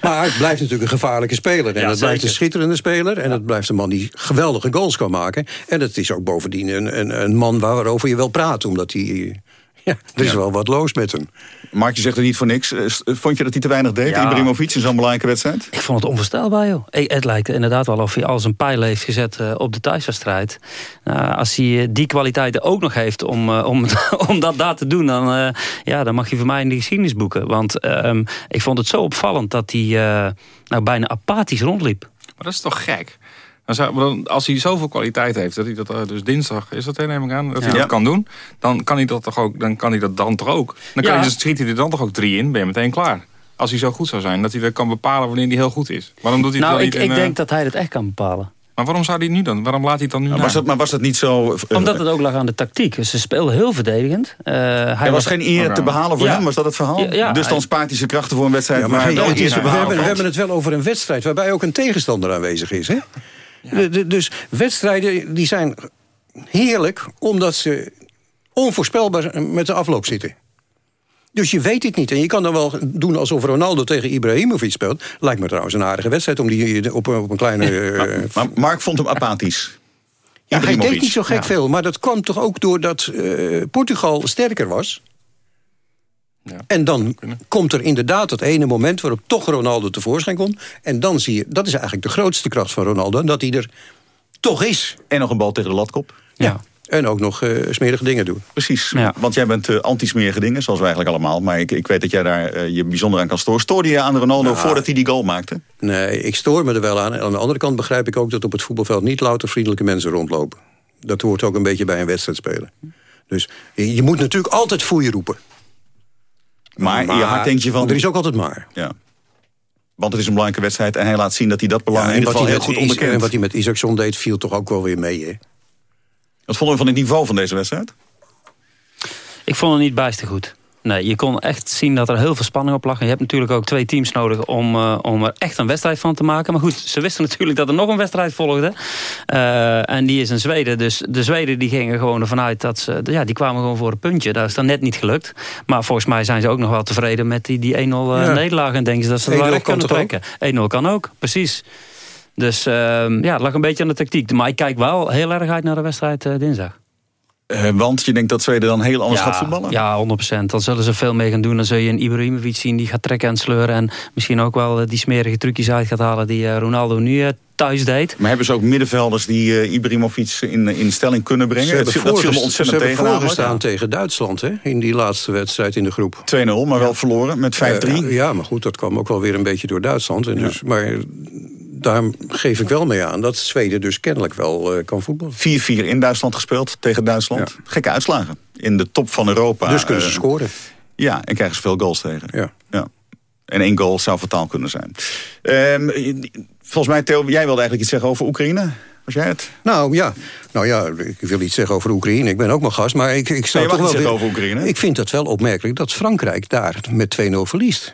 Maar het blijft natuurlijk een gevaarlijke speler. En ja, het blijft een schitterende speler. En het blijft een man die geweldige goals kan maken. En het is ook bovendien een, een, een man waarover je wel praat. Omdat hij Ja, er is wel wat los met hem. Mark, zegt er niet voor niks. Eh, vond je dat hij te weinig deed, Ja. Ibrahimovic, in zo'n belangrijke wedstrijd? Ik vond het onvoorstelbaar, joh. Het lijkt inderdaad wel of hij al zijn pijl heeft gezet eh, op de thuiswedstrijd. Nou, als hij eh, die kwaliteiten ook nog heeft om, eh, om, om dat daar te doen... Dan, eh, ja, dan mag je voor mij in de geschiedenis boeken. Want ehm, ik vond het zo opvallend dat hij eh, nou, bijna apathisch rondliep. Maar dat is toch gek? Dan zou, maar dan- als hij zoveel kwaliteit heeft, dat hij dat eh, dus dinsdag, is dat hè, neem ik aan, dat hij Ja. dat kan doen, dan kan hij dat toch ook, dan kan hij dat dan toch ook. Dan kan Ja. hij, dus schiet hij er dan toch ook drie in, ben je meteen klaar. Als hij zo goed zou zijn, dat hij dat kan bepalen wanneer hij heel goed is. Waarom doet hij het Nou, dan ik, niet ik eh, denk dat hij het echt kan bepalen. Maar waarom zou hij het nu dan? Waarom laat hij het dan nu Maar was, dat, maar was dat niet zo... eh, Omdat het ook lag aan de tactiek. Dus Ze speelden heel verdedigend. Eh, hij er was geen eer te behalen voor Ja. hem, was dat het verhaal? Ja, ja, dus dan spaart hij zijn krachten voor een wedstrijd Ja, maar eer is, te we, hebben, we hebben het wel over een wedstrijd waarbij ook een tegenstander aanwezig is. Hè? De- de- dus wedstrijden die zijn heerlijk omdat ze onvoorspelbaar met de afloop zitten. Dus je weet het niet. En je kan dan wel doen alsof Ronaldo tegen Ibrahimovic speelt. Lijkt me trouwens een aardige wedstrijd om die op, een- op een kleine... eh, Maar, maar Mark vond hem apathisch. ja, hij deed niet zo gek Ja. veel. Maar dat kwam toch ook doordat eh, Portugal sterker was. En dan komt er inderdaad dat ene moment waarop toch Ronaldo tevoorschijn komt. En dan zie je, dat is eigenlijk de grootste kracht van Ronaldo. Dat hij er toch is. En nog een bal tegen de latkop. Ja. En ook nog eh, smerige dingen doen. Precies, want jij bent eh, anti-smerige dingen, zoals wij eigenlijk allemaal. Maar ik, ik weet dat jij daar eh, je bijzonder aan kan storen. Stoorde je aan Ronaldo Nou, voordat hij die goal maakte? Nee, ik stoor me er wel aan. En aan de andere kant begrijp ik ook dat op het voetbalveld niet louter vriendelijke mensen rondlopen. Dat hoort ook een beetje bij een wedstrijd spelen. Dus je je moet natuurlijk altijd foeien roepen. Maar, je hart denkt je van... Er is ook altijd maar. Ja. Want het is een belangrijke wedstrijd en hij laat zien dat hij dat belang Ja, in en ieder wat geval hij, heel goed Is- en onderkent. wat hij met Isaacson deed, viel toch ook wel weer mee, hè? Wat vonden we van het niveau van deze wedstrijd? Ik vond het niet bijster goed. Nee, je kon echt zien dat er heel veel spanning op lag. En je hebt natuurlijk ook twee teams nodig om, eh, om er echt een wedstrijd van te maken. Maar goed, ze wisten natuurlijk dat er nog een wedstrijd volgde. Eh, en die is in Zweden. Dus de Zweden die gingen gewoon ervan uit dat ze... Ja, die kwamen gewoon voor een puntje. Dat is dan net niet gelukt. Maar volgens mij zijn ze ook nog wel tevreden met die, die 1-0 eh, Ja. nederlaag. En denken ze dat ze er 1-0 wel kunnen trekken. 1-0 kan ook, precies. Dus ehm, ja, het lag een beetje aan de tactiek. Maar ik kijk wel heel erg uit naar de wedstrijd dinsdag. Eh, want je denkt dat Zweden dan heel anders gaat voetballen? Ja, 100%. Dan zullen ze veel mee gaan doen. Dan zul je een Ibrahimovic zien die gaat trekken en sleuren. En misschien ook wel eh, die smerige trucjes uit gaat halen die eh, Ronaldo nu thuis deed. Maar hebben ze ook middenvelders die eh, Ibrahimovic in, in stelling kunnen brengen? Ze hebben, dat viel me voorgest- ze ontzettend hebben tegen tegen Duitsland, hè? In die laatste wedstrijd in de groep. 2-0, maar wel verloren met 5-3. Eh, ja, maar goed, dat kwam ook wel weer een beetje door Duitsland. En dus, maar daar geef ik wel mee aan dat Zweden dus kennelijk wel eh, kan voetballen. 4-4 in Duitsland gespeeld tegen Duitsland. Gekke uitslagen. In de top van Europa. Dus kunnen ze eh, scoren. Ja, en krijgen ze veel goals tegen. Ja. ja. En één goal zou fataal kunnen zijn. Ehm, volgens mij, Theo, jij wilde eigenlijk iets zeggen over Oekraïne. Was jij het? Nou ja, nou ja, ik wil iets zeggen over Oekraïne. Ik ben ook maar gast, maar ik, ik zou Nee, toch wel weer- zeggen over Oekraïne. Ik vind het wel opmerkelijk dat Frankrijk daar met 2-0 verliest.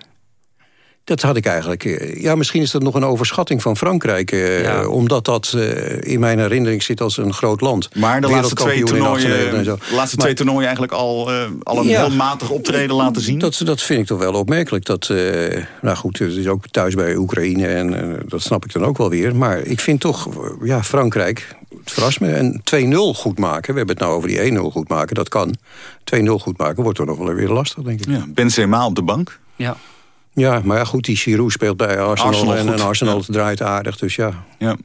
Dat had ik eigenlijk... eh, Ja, misschien is dat nog een overschatting van Frankrijk. eh, Omdat dat eh, in mijn herinnering zit als een groot land. Maar de laatste twee toernooien, 98 en zo. de laatste Maar- twee toernooien eigenlijk al, eh, al een Ja. heel matig optreden laten zien. Dat, dat vind ik toch wel opmerkelijk. Dat, eh, nou goed, het is ook thuis bij Oekraïne en dat snap ik dan ook wel weer. Maar ik vind toch, ja, Frankrijk, het verrast me. En 2-0 goed maken, we hebben het nou over die 1-0 goed maken, dat kan. 2-0 goed maken wordt toch nog wel weer lastig, denk ik. Ja, Benzema op de bank. Ja. Ja, maar ja, goed, die Giroud speelt bij Arsenal, Arsenal en, Arsenal draait aardig, dus ja. Ja.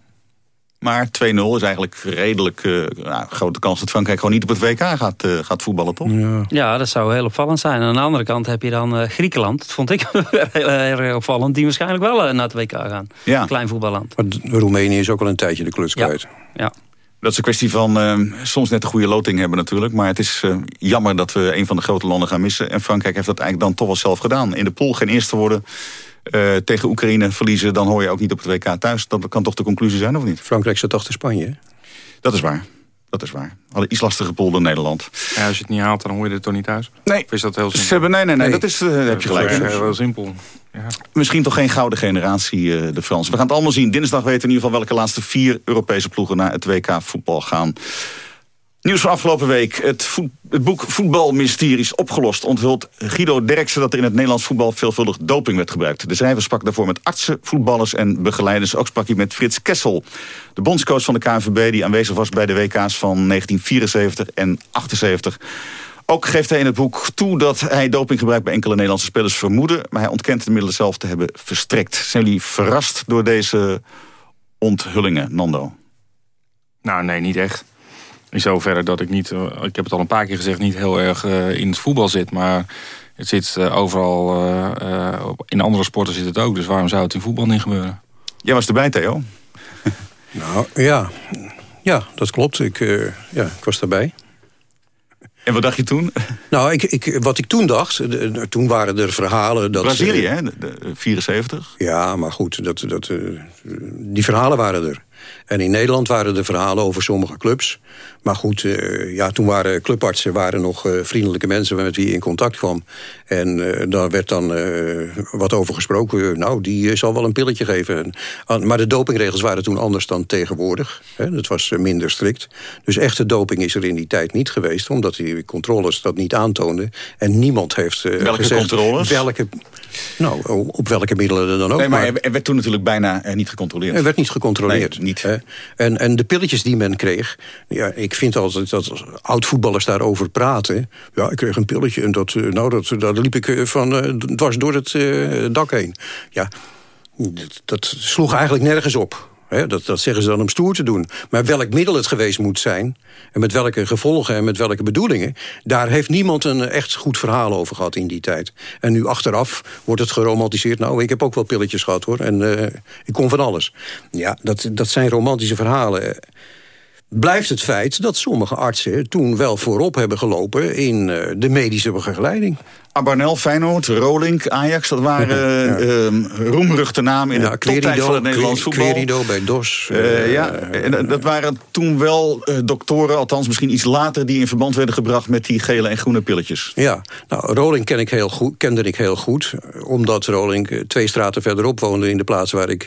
Maar 2-0 is eigenlijk redelijk eh, nou, grote kans dat Frankrijk gewoon niet op het WK gaat, eh, gaat voetballen, toch? Ja. Ja, dat zou heel opvallend zijn. En aan de andere kant heb je dan eh, Griekenland. Dat vond ik heel erg opvallend. Die waarschijnlijk wel naar het WK gaan. Ja. Klein voetballand. Maar Roemenië is ook al een tijdje de kluts Ja. kwijt. Ja. Dat is een kwestie van eh, soms net de goede loting hebben natuurlijk. Maar het is eh, jammer dat we een van de grote landen gaan missen. En Frankrijk heeft dat eigenlijk dan toch wel zelf gedaan. In de pool geen eerste worden. eh, tegen Oekraïne verliezen, dan hoor je ook niet op het WK thuis. Dat kan toch de conclusie zijn, of niet? Frankrijk staat achter Spanje, hè? Dat is waar. Dat is waar. Hadden iets lastige pool dan Nederland. Ja, als je het niet haalt, dan hoor je het toch niet thuis? Nee. Of is dat heel simpel? Ze hebben, nee, nee, nee, dat is, eh, heb je Dat is gelijk. in. Heel, heel simpel. Ja. Misschien toch geen gouden generatie, eh, de Fransen. We gaan het allemaal zien. Dinsdag weten we in ieder geval welke laatste vier Europese ploegen naar het WK voetbal gaan. Nieuws van afgelopen week. Het, voet- het boek Voetbalmysteries opgelost onthult Guido Derksen... dat er in het Nederlands voetbal veelvuldig doping werd gebruikt. De schrijver sprak daarvoor met artsen, voetballers en begeleiders. Ook sprak hij met Frits Kessel, de bondscoach van de KNVB... die aanwezig was bij de WK's van 1974 en 78. Ook geeft hij in het boek toe dat hij dopinggebruik bij enkele Nederlandse spelers vermoedde. Maar hij ontkent de middelen zelf te hebben verstrekt. Zijn jullie verrast door deze onthullingen, Nando? Nou, nee, niet echt. In zoverre dat ik niet, eh, ik heb het al een paar keer gezegd, niet heel erg uh, in het voetbal zit. Maar het zit uh, overal, in andere sporten zit het ook. Dus waarom zou het in voetbal niet gebeuren? Jij was erbij, Theo. nou, ja. Ja, dat klopt. Ik, ja, ik was erbij. En wat dacht je toen? Nou, ik, ik, wat ik toen dacht, de, toen waren er verhalen... Dat, Brazilië, hè? De, 74? Ja, maar goed, dat, dat, die verhalen waren er. En in Nederland waren er verhalen over sommige clubs. Maar goed, uh, ja, toen waren clubartsen waren nog uh, vriendelijke mensen met wie je in contact kwam. En uh, daar werd dan wat over gesproken. nou, die zal wel een pilletje geven. En, maar de dopingregels waren toen anders dan tegenwoordig. Hè, dat was minder strikt. Dus echte doping is er in die tijd niet geweest. Omdat die controles dat niet aantoonden. En niemand heeft welke gezegd... controles? Welke nou, op welke middelen dan ook. Nee, maar, er werd toen natuurlijk bijna niet gecontroleerd. Er werd niet gecontroleerd. Nee, niet. En, en de pilletjes die men kreeg... Ja, ik vind altijd dat oud-voetballers daarover praten. Ja, ik kreeg een pilletje en dat, nou, dat, daar liep ik van uh, dwars door het dak heen. Ja, dat, dat sloeg eigenlijk nergens op dat, dat zeggen ze dan om stoer te doen. Maar welk middel het geweest moet zijn... en met welke gevolgen en met welke bedoelingen... daar heeft niemand een echt goed verhaal over gehad in die tijd. En nu achteraf wordt het geromantiseerd. Nou, ik heb ook wel pilletjes gehad, hoor. En uh, ik kon van alles. Ja, dat, dat zijn romantische verhalen blijft het feit dat sommige artsen toen wel voorop hebben gelopen in uh, de medische begeleiding. Abarnel, Feyenoord, Rolink, Ajax, dat waren ja. uh, roemruchte namen in ja, de toptijd van het Nederlands voetbal. Querido bij DOS. Uh, ja, en dat waren toen wel doktoren, althans misschien iets later... die in verband werden gebracht met die gele en groene pilletjes. Ja, nou, Rolink ken ik heel goed, kende ik heel goed. Omdat Rolink twee straten verderop woonde in de plaats waar ik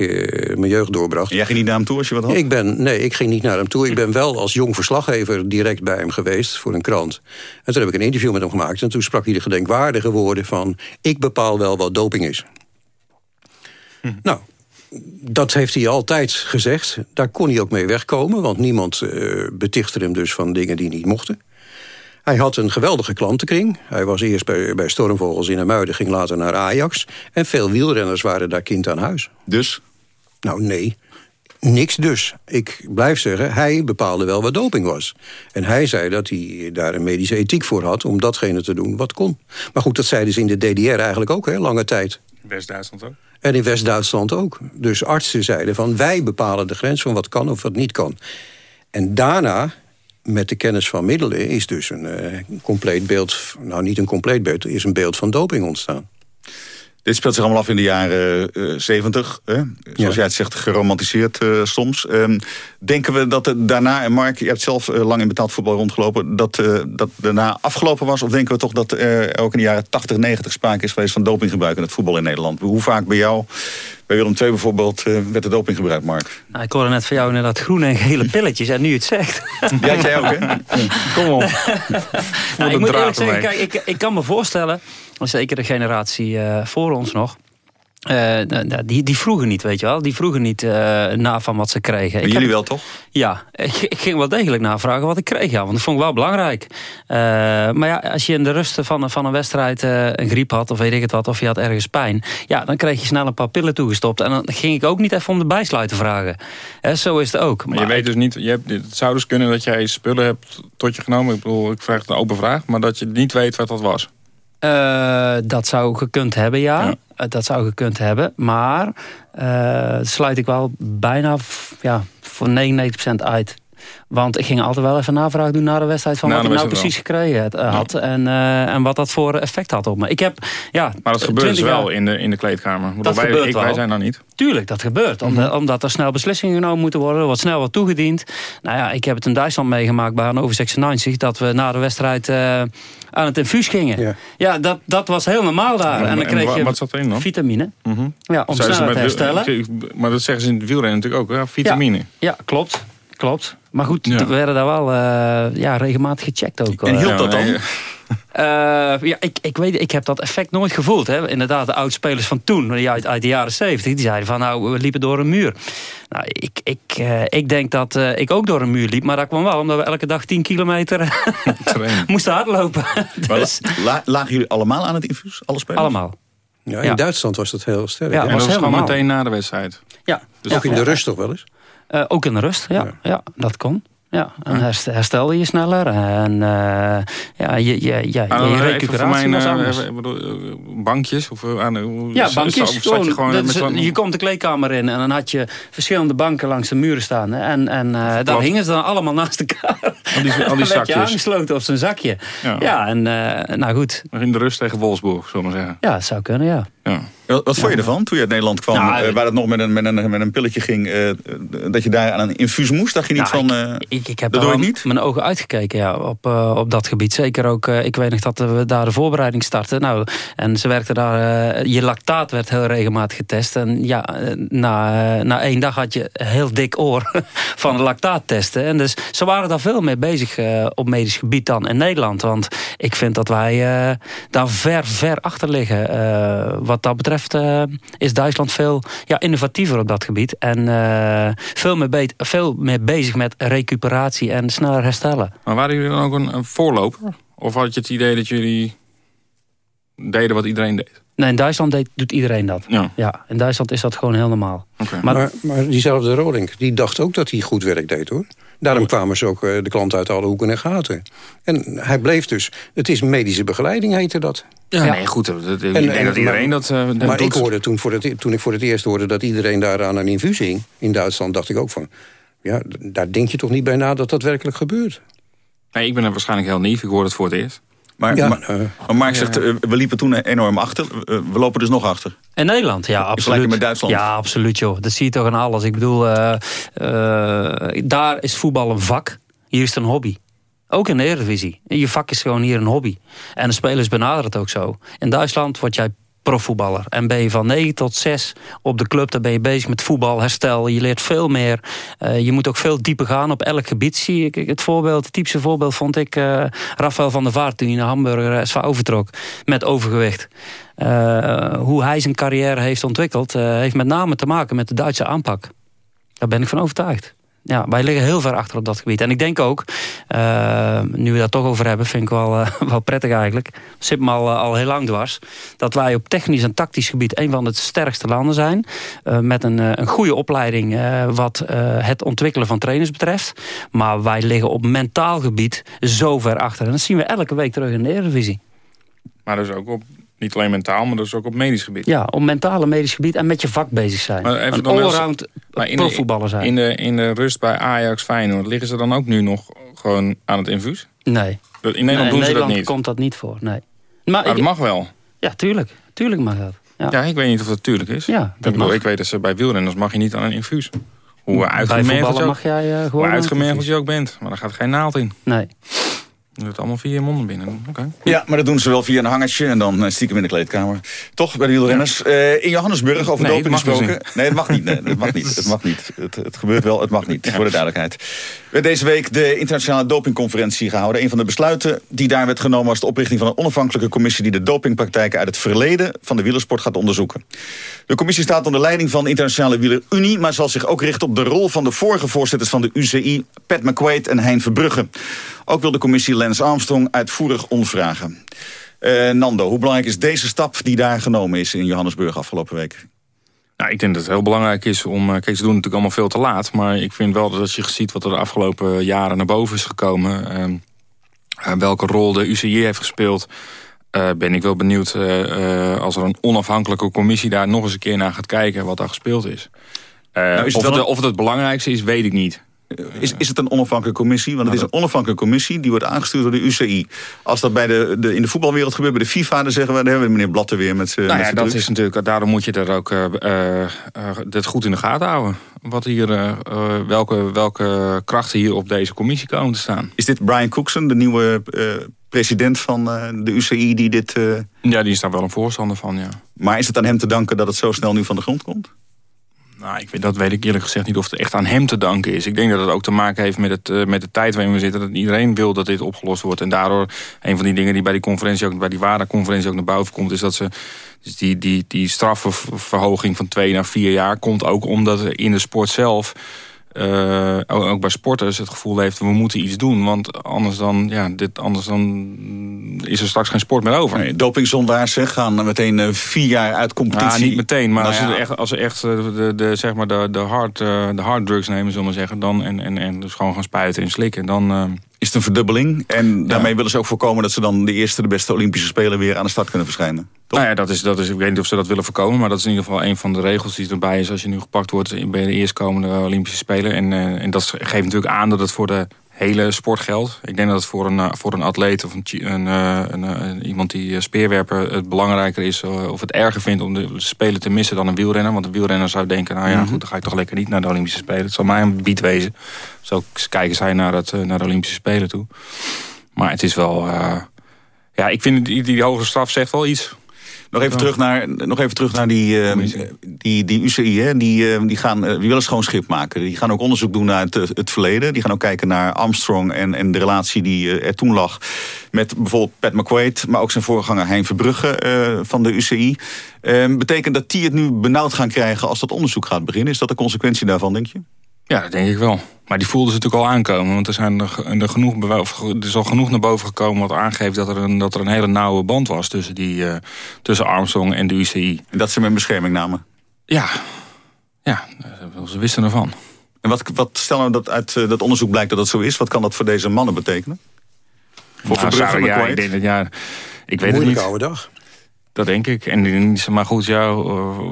mijn jeugd doorbracht. En jij ging niet naar hem toe als je wat had? Ik ben, nee, ik ging niet naar hem toe. Ik ben wel als jong verslaggever direct bij hem geweest voor een krant. En toen heb ik een interview met hem gemaakt. En toen sprak hij de woorden van... ik bepaal wel wat doping is. Hm. Nou, dat heeft hij altijd gezegd. Daar kon hij ook mee wegkomen, want niemand uh, betichtte hem dus van dingen die niet mochten. Hij had een geweldige klantenkring. Hij was eerst bij, bij Stormvogels in Amuiden, ging later naar Ajax. En veel wielrenners waren daar kind aan huis. Dus? Nou, nee. Niks dus. Ik blijf zeggen, hij bepaalde wel wat doping was. En hij zei dat hij daar een medische ethiek voor had... om datgene te doen wat kon. Maar goed, dat zeiden ze in de DDR eigenlijk ook, hè, lange tijd. West-Duitsland ook? En in West-Duitsland ook. Dus artsen zeiden van wij bepalen de grens van wat kan of wat niet kan. En daarna, met de kennis van middelen... is dus een uh, compleet beeld, nou niet een compleet beeld... is een beeld van doping ontstaan. Dit speelt zich allemaal af in de jaren uh, 70. Hè? Zoals jij het zegt, geromantiseerd uh, soms. Um, denken we dat het daarna, en Mark, je hebt zelf uh, lang in betaald voetbal rondgelopen... dat dat daarna afgelopen was? Of denken we toch dat er ook in de jaren 80, 90 sprake is geweest... van dopinggebruik in het voetbal in Nederland? Hoe vaak bij jou, bij Willem II bijvoorbeeld, werd er doping gebruikt, Mark? Nou, ik hoorde net van jou inderdaad groene en gele pilletjes. En nu het zegt. Ja, jij ook, hè? Kom op. nou, ik moet eerlijk zeggen, kijk, ik, ik kan me voorstellen zeker de generatie uh, voor ons nog. Uh, die, die vroegen niet, weet je wel. Die vroegen niet uh, na van wat ze kregen. Maar jullie heb, wel, toch? Ja, ik, ik, ging wel degelijk navragen wat ik kreeg. Ja, want dat vond ik wel belangrijk. Uh, maar ja, als je in de rust van, van een wedstrijd een griep had... of weet ik het wat, of je had ergens pijn... ja, dan kreeg je snel een paar pillen toegestopt. En dan ging ik ook niet even om de bijsluit te vragen. zo is het ook. Maar, je weet dus niet... Je hebt, het zou dus kunnen dat jij spullen hebt tot je genomen. Ik bedoel, ik vraag het een open vraag. Maar dat je niet weet wat dat was. Uh, dat zou gekund hebben, ja. ja. Uh, dat zou gekund hebben. Maar uh, sluit ik wel bijna ja, voor 99% uit. Want ik ging altijd wel even navraag doen naar de wedstrijd... van wat ik nou precies gekregen had. Ja. En, uh, en wat dat voor effect had op me. Ik heb, ja, maar dat gebeurt dus wel in de, in de kleedkamer. Dat wij, gebeurt ik, wel. wij zijn dan niet. Tuurlijk, dat gebeurt. Om, mm -hmm. Omdat er snel beslissingen genomen moeten worden. Er wordt snel wat toegediend. Nou ja, ik heb het in Duitsland meegemaakt bij Hannover 96... dat we na de wedstrijd uh, aan het infuus gingen. Ja, ja dat, dat was heel normaal daar. En dan kreeg en je wat zat erin dan? vitamine. Mm -hmm. ja, om te herstellen. Maar dat zeggen ze in het wielrennen natuurlijk ook. Hè? Vitamine. Ja, ja klopt. Klopt. Maar goed, ja. we werden daar wel uh, ja, regelmatig gecheckt ook. En hielp dat dan? Uh, ja, ik, ik weet, ik heb dat effect nooit gevoeld. Hè. Inderdaad, de oudspelers van toen, uit, uit de jaren 70, die zeiden van nou, we liepen door een muur. Nou, ik, ik, uh, ik denk dat uh, ik ook door een muur liep, maar dat kwam wel omdat we elke dag 10 kilometer moesten hardlopen. dus... La, lagen jullie allemaal aan het infuus, alle spelers? Allemaal. Ja, in ja. Duitsland was dat heel sterk. Ja, en dat was gewoon meteen na de wedstrijd. Ja. Dus ook in de rust toch wel eens? Ook in de rust, ja. ja. dat kon. Ja, en herstelde je sneller. En uh, ja, je, je, ja, ah, je recuperatie mijn, anders. Bedoel, bankjes? Of, uh, ja, bankjes. Je, gewoon met je komt de kleedkamer in en dan had je verschillende banken langs de muren staan. En, en daar hingen ze dan allemaal naast elkaar. Al die, al die zakjes. je aangesloten op zijn zakje. Ja, ja en nou goed. In de rust tegen Wolfsburg, zullen we maar zeggen. Ja, dat zou kunnen, ja. Ja. Wat vond je ervan toen je uit Nederland kwam, nou, uh, waar het nog met een, met een, met een pilletje ging, uh, dat je daar aan een infuus moest? Dacht je niet nou, van, uh, ik, ik, ik heb dat doe ik niet? mijn ogen uitgekeken ja, op, op dat gebied. Zeker ook, ik weet nog dat we daar de voorbereiding startten. Nou, en ze werkten daar, je lactaat werd heel regelmatig getest. En ja, na, na één dag had je heel dik oor van de lactaattesten. En dus ze waren daar veel mee bezig op medisch gebied dan in Nederland. Want ik vind dat wij daar ver, ver achter liggen wat dat betreft uh, is Duitsland veel ja, innovatiever op dat gebied. En uh, veel, meer veel meer bezig met recuperatie en sneller herstellen. Maar waren jullie dan ook een, een, voorloper? Of had je het idee dat jullie deden wat iedereen deed? Nee, in Duitsland deed, doet iedereen dat. Ja. ja. In Duitsland is dat gewoon heel normaal. Okay. Maar, maar, maar, diezelfde Rolink, die dacht ook dat hij goed werk deed hoor. Daarom kwamen ze ook de klanten uit alle hoeken en gaten. En hij bleef dus. Het is medische begeleiding, heette dat. Ja, nee, goed. Dat, ik denk en, dat iedereen dat, uh, dat Maar doet. ik hoorde toen, voor het, toen ik voor het eerst hoorde dat iedereen daar aan een infuus hing... in Duitsland, dacht ik ook van... ja, daar denk je toch niet bij na dat dat werkelijk gebeurt? Nee, ik ben er waarschijnlijk heel nieuw. Ik hoorde het voor het eerst. Maar, ja, maar, Mark zegt, uh, we liepen toen enorm achter. Uh, we lopen dus nog achter. In Nederland, ja, absoluut. met Duitsland. Ja, absoluut, joh. Dat zie je toch aan alles. Ik bedoel, daar is voetbal een vak. Hier is het een hobby. Ook in de Eredivisie. Je vak is gewoon hier een hobby. En de spelers benaderen het ook zo. In Duitsland word jij profvoetballer. En ben je van 9 tot 6 op de club, dan ben je bezig met voetbal, herstel. Je leert veel meer. Uh, je moet ook veel dieper gaan op elk gebied. Zie ik het voorbeeld, het typische voorbeeld vond ik uh, Rafael van der Vaart toen hij naar Hamburger SV overtrok met overgewicht. Hoe hij zijn carrière heeft ontwikkeld, heeft met name te maken met de Duitse aanpak. Daar ben ik van overtuigd ja, wij liggen heel ver achter op dat gebied. En ik denk ook, uh, nu we dat toch over hebben, vind ik wel, uh, wel prettig eigenlijk. Zit me al, uh, al heel lang dwars. Dat wij op technisch en tactisch gebied een van de sterkste landen zijn. met een, een goede opleiding wat het ontwikkelen van trainers betreft. Maar wij liggen op mentaal gebied zo ver achter. En dat zien we elke week terug in de Eredivisie. Maar dus ook op niet alleen mentaal, maar dus ook op medisch gebied. Ja, op mentaal en medisch gebied en met je vak bezig zijn. Maar even een allround profvoetballer zijn. In de, in de rust bij Ajax Feyenoord, liggen ze dan ook nu nog gewoon aan het infuus? Nee. In Nederland nee, doen in ze dat niet? komt dat niet voor, nee. Maar, maar het mag wel? Ja, tuurlijk. Tuurlijk mag dat. Ja. ja, ik weet niet of dat tuurlijk is. Ja, dat ik, bedoel, ik weet dat ze bij wielrenners mag je niet aan een infuus. Hoe uitgemergeld, mag jij, uh, hoe uitgemergeld je ook bent. Maar daar gaat geen naald in. Nee. Je doet allemaal via je monden binnen. Okay. Ja, maar dat doen ze wel via een hangertje en dan stiekem in de kleedkamer. Toch, bij de wielrenners. Ja. Uh, in Johannesburg over nee, doping gesproken. Nee, het mag niet. Nee, het mag niet. Het mag niet. Het, het gebeurt wel, het mag niet. Ja. Voor de duidelijkheid. We hebben deze week de internationale dopingconferentie gehouden. Een van de besluiten die daar werd genomen was de oprichting van een onafhankelijke commissie die de dopingpraktijken uit het verleden van de wielersport gaat onderzoeken. De commissie staat onder leiding van de Internationale Wielerunie, maar zal zich ook richten op de rol van de vorige voorzitters van de UCI, Pat McQuaid en Hein Verbrugge. Ook wil de commissie Lance Armstrong uitvoerig onvragen. Uh, Nando, hoe belangrijk is deze stap die daar genomen is in Johannesburg afgelopen week? Nou, ik denk dat het heel belangrijk is om... Kijk, ze doen natuurlijk allemaal veel te laat. Maar ik vind wel dat als je ziet wat er de afgelopen jaren naar boven is gekomen... Uh, welke rol de UCI heeft gespeeld... Uh, ben ik wel benieuwd uh, als er een onafhankelijke commissie daar nog eens een keer naar gaat kijken wat daar gespeeld is. Nou, is het of, het, een... of het het belangrijkste is, weet ik niet. Is, is het een onafhankelijke commissie? Want het is een onafhankelijke commissie, die wordt aangestuurd door de UCI. Als dat bij de, de, in de voetbalwereld gebeurt, bij de FIFA, dan zeggen we... dan hebben we meneer Blatter weer met zijn nou ja, dat is natuurlijk, daarom moet je er ook uh, uh, het goed in de gaten houden. Wat hier, uh, welke, welke krachten hier op deze commissie komen te staan. Is dit Brian Cookson, de nieuwe president van de UCI, die dit... Ja, die is daar wel een voorstander van, ja. Maar is het aan hem te danken dat het zo snel nu van de grond komt? Nou, ik weet, dat weet ik eerlijk gezegd niet of het echt aan hem te danken is. Ik denk dat het ook te maken heeft met, het, uh, met de tijd waarin we zitten. Dat iedereen wil dat dit opgelost wordt. En daardoor, een van die dingen die bij die conferentie ook, bij die ook naar boven komt, is dat ze dus die, die, die strafverhoging van twee naar vier jaar komt ook omdat in de sport zelf uh, ook bij sporters het gevoel heeft... we moeten iets doen, want anders dan, ja, dit, anders dan is er straks geen sport meer over. Nee, dopingzondaars gaan meteen uh, vier jaar uit competitie. Ja, niet meteen, maar nou, als, ze echt, als ze echt eh, de, de, zeg maar de, de, hard, de hard drugs nemen, zullen we zeggen... Dan, en, en, en dus gewoon gaan spuiten en slikken, dan is het een verdubbeling. En daarmee willen ze ook voorkomen dat ze dan de eerste, de beste Olympische Spelen weer aan de start kunnen verschijnen. Toch? Nou ja, dat is, dat is, ik weet niet of ze dat willen voorkomen, maar dat is in ieder geval een van de regels die erbij is als je nu gepakt wordt bij de eerstkomende Olympische Spelen. En, uh, en dat geeft natuurlijk aan dat het voor de hele sport geldt. Ik denk dat het voor een, voor een atleet of een, een, een, een iemand die speerwerpen het belangrijker is of het erger vindt om de Spelen te missen dan een wielrenner. Want een wielrenner zou denken, nou ja, goed, dan ga ik toch lekker niet naar de Olympische Spelen. Het zal mij een bied wezen. Zo kijken zij naar, het, naar de Olympische Spelen toe. Maar het is wel... Uh, ja, ik vind die, die hoge straf zegt wel iets. Nog even, terug naar, nog even terug naar die, uh, die, die UCI. Hè? Die, uh, die, gaan, uh, die willen schoon schip maken. Die gaan ook onderzoek doen naar het, het verleden. Die gaan ook kijken naar Armstrong en, en de relatie die er toen lag... met bijvoorbeeld Pat McQuaid, maar ook zijn voorganger Hein Verbrugge van de UCI. Ehm, betekent dat die het nu benauwd gaan krijgen als dat onderzoek gaat beginnen? Is dat de consequentie daarvan, denk je? Ja, dat denk ik wel. Maar die voelden ze natuurlijk al aankomen. Want er, zijn er, er, genoeg, er is al genoeg naar boven gekomen wat aangeeft dat er een, dat er een hele nauwe band was tussen, die, uh, tussen Armstrong en de UCI. En dat ze hem in bescherming namen? Ja, ja ze wisten ervan. En wat, wat stel nou dat uit uh, dat onderzoek blijkt dat dat zo is, wat kan dat voor deze mannen betekenen? Voor nou, zou, ja, ik denk dat, ja, ik weet het niet. oude dag. Dat denk ik. En, maar goed, ja, uh,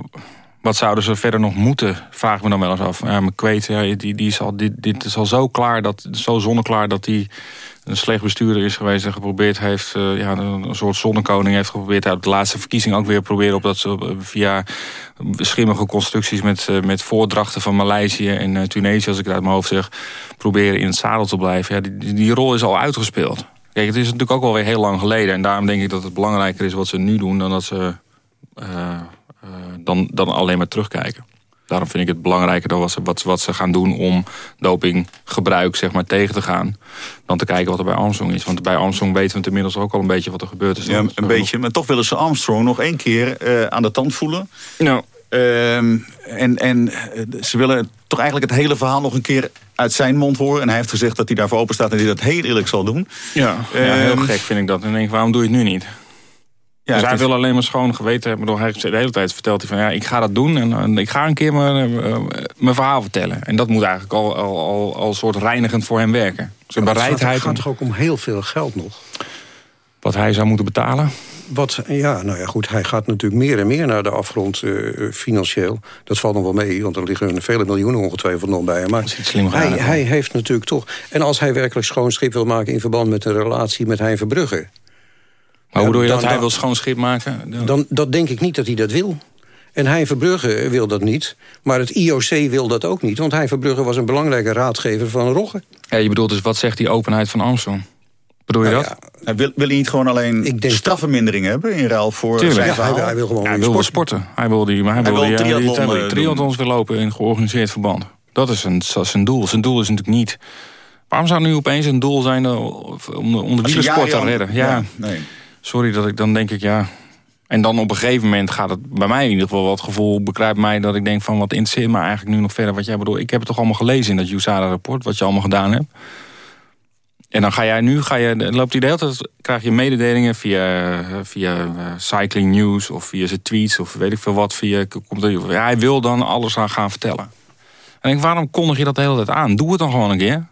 wat zouden ze verder nog moeten, vraag ik me dan wel eens af. Ja, ja, die, die is al, dit, dit is al zo klaar, dat, zo zonneklaar... dat hij een slecht bestuurder is geweest en geprobeerd heeft... Uh, ja, een soort zonnekoning heeft geprobeerd... uit de laatste verkiezing ook weer proberen... op dat ze uh, via schimmige constructies met, uh, met voordrachten van Maleisië en Tunesië... als ik het uit mijn hoofd zeg, proberen in het zadel te blijven. Ja, die, die rol is al uitgespeeld. Kijk, het is natuurlijk ook alweer heel lang geleden... en daarom denk ik dat het belangrijker is wat ze nu doen... dan dat ze dan, dan alleen maar terugkijken. Daarom vind ik het belangrijker dan wat ze, wat, wat ze gaan doen om dopinggebruik zeg maar, tegen te gaan. Dan te kijken wat er bij Armstrong is. Want bij Armstrong weten we het inmiddels ook al een beetje wat er gebeurd is. Ja, een beetje. Maar toch willen ze Armstrong nog één keer uh, aan de tand voelen. Nou. Uh, en, en ze willen toch eigenlijk het hele verhaal nog een keer uit zijn mond horen. En hij heeft gezegd dat hij daarvoor open staat en hij dat heel eerlijk zal doen. Ja, ja heel gek vind ik dat. En denk, waarom doe je het nu niet? Ja, dus hij wil alleen maar schoon geweten hebben. Door hij de hele tijd vertelt hij van ja, ik ga dat doen en, ik ga een keer mijn, eh, mijn verhaal vertellen. En dat moet eigenlijk al, al, al, al soort reinigend voor hem werken. Zijn bereidheid. Het gaat toch ook om heel veel geld nog? Wat hij zou moeten betalen? Wat, ja, nou ja, goed, hij gaat natuurlijk meer en meer naar de afgrond uh, financieel. Dat valt nog wel mee, want er liggen vele miljoenen ongetwijfeld nog bij hem. Maar hij, hij heeft natuurlijk toch... En als hij werkelijk schoon schip wil maken in verband met een relatie met Hein Verbrugge... Maar hoe bedoel je dat hij wil schoon schip maken? Dan, dat denk ik niet dat hij dat wil. En Hein Verbrugge wil dat niet. Maar het IOC wil dat ook niet. Want Hein Verbrugge was een belangrijke raadgever van Rogge. Ja, je bedoelt dus, wat zegt die openheid van Armstrong? Bedoel je nou, dat? Ja. Wil, wil hij niet gewoon alleen strafvermindering hebben in ruil voor Tuurlijk. zijn verhaal? Hij, hij, wil gewoon ja, hij wil sporten. Hij wil die, maar hij, hij wil die, triathlon, die, triathlons wil lopen in georganiseerd verband. Dat is, een, dat is zijn doel. Zijn doel is natuurlijk niet... Waarom zou nu opeens een doel zijn om de, om de wielersport te redden? Ja, ja nee sorry dat ik dan denk ik, ja... En dan op een gegeven moment gaat het bij mij in ieder geval wat gevoel... begrijpt mij dat ik denk van wat interesseert me eigenlijk nu nog verder. Wat jij bedoelt, ik heb het toch allemaal gelezen in dat USADA-rapport... wat je allemaal gedaan hebt. En dan ga jij nu, ga je, loopt hij de hele tijd, krijg je mededelingen via, via uh, Cycling News of via zijn tweets of weet ik veel wat. Via, komt er, hij wil dan alles aan gaan vertellen. En ik, waarom kondig je dat de hele tijd aan? Doe het dan gewoon een keer.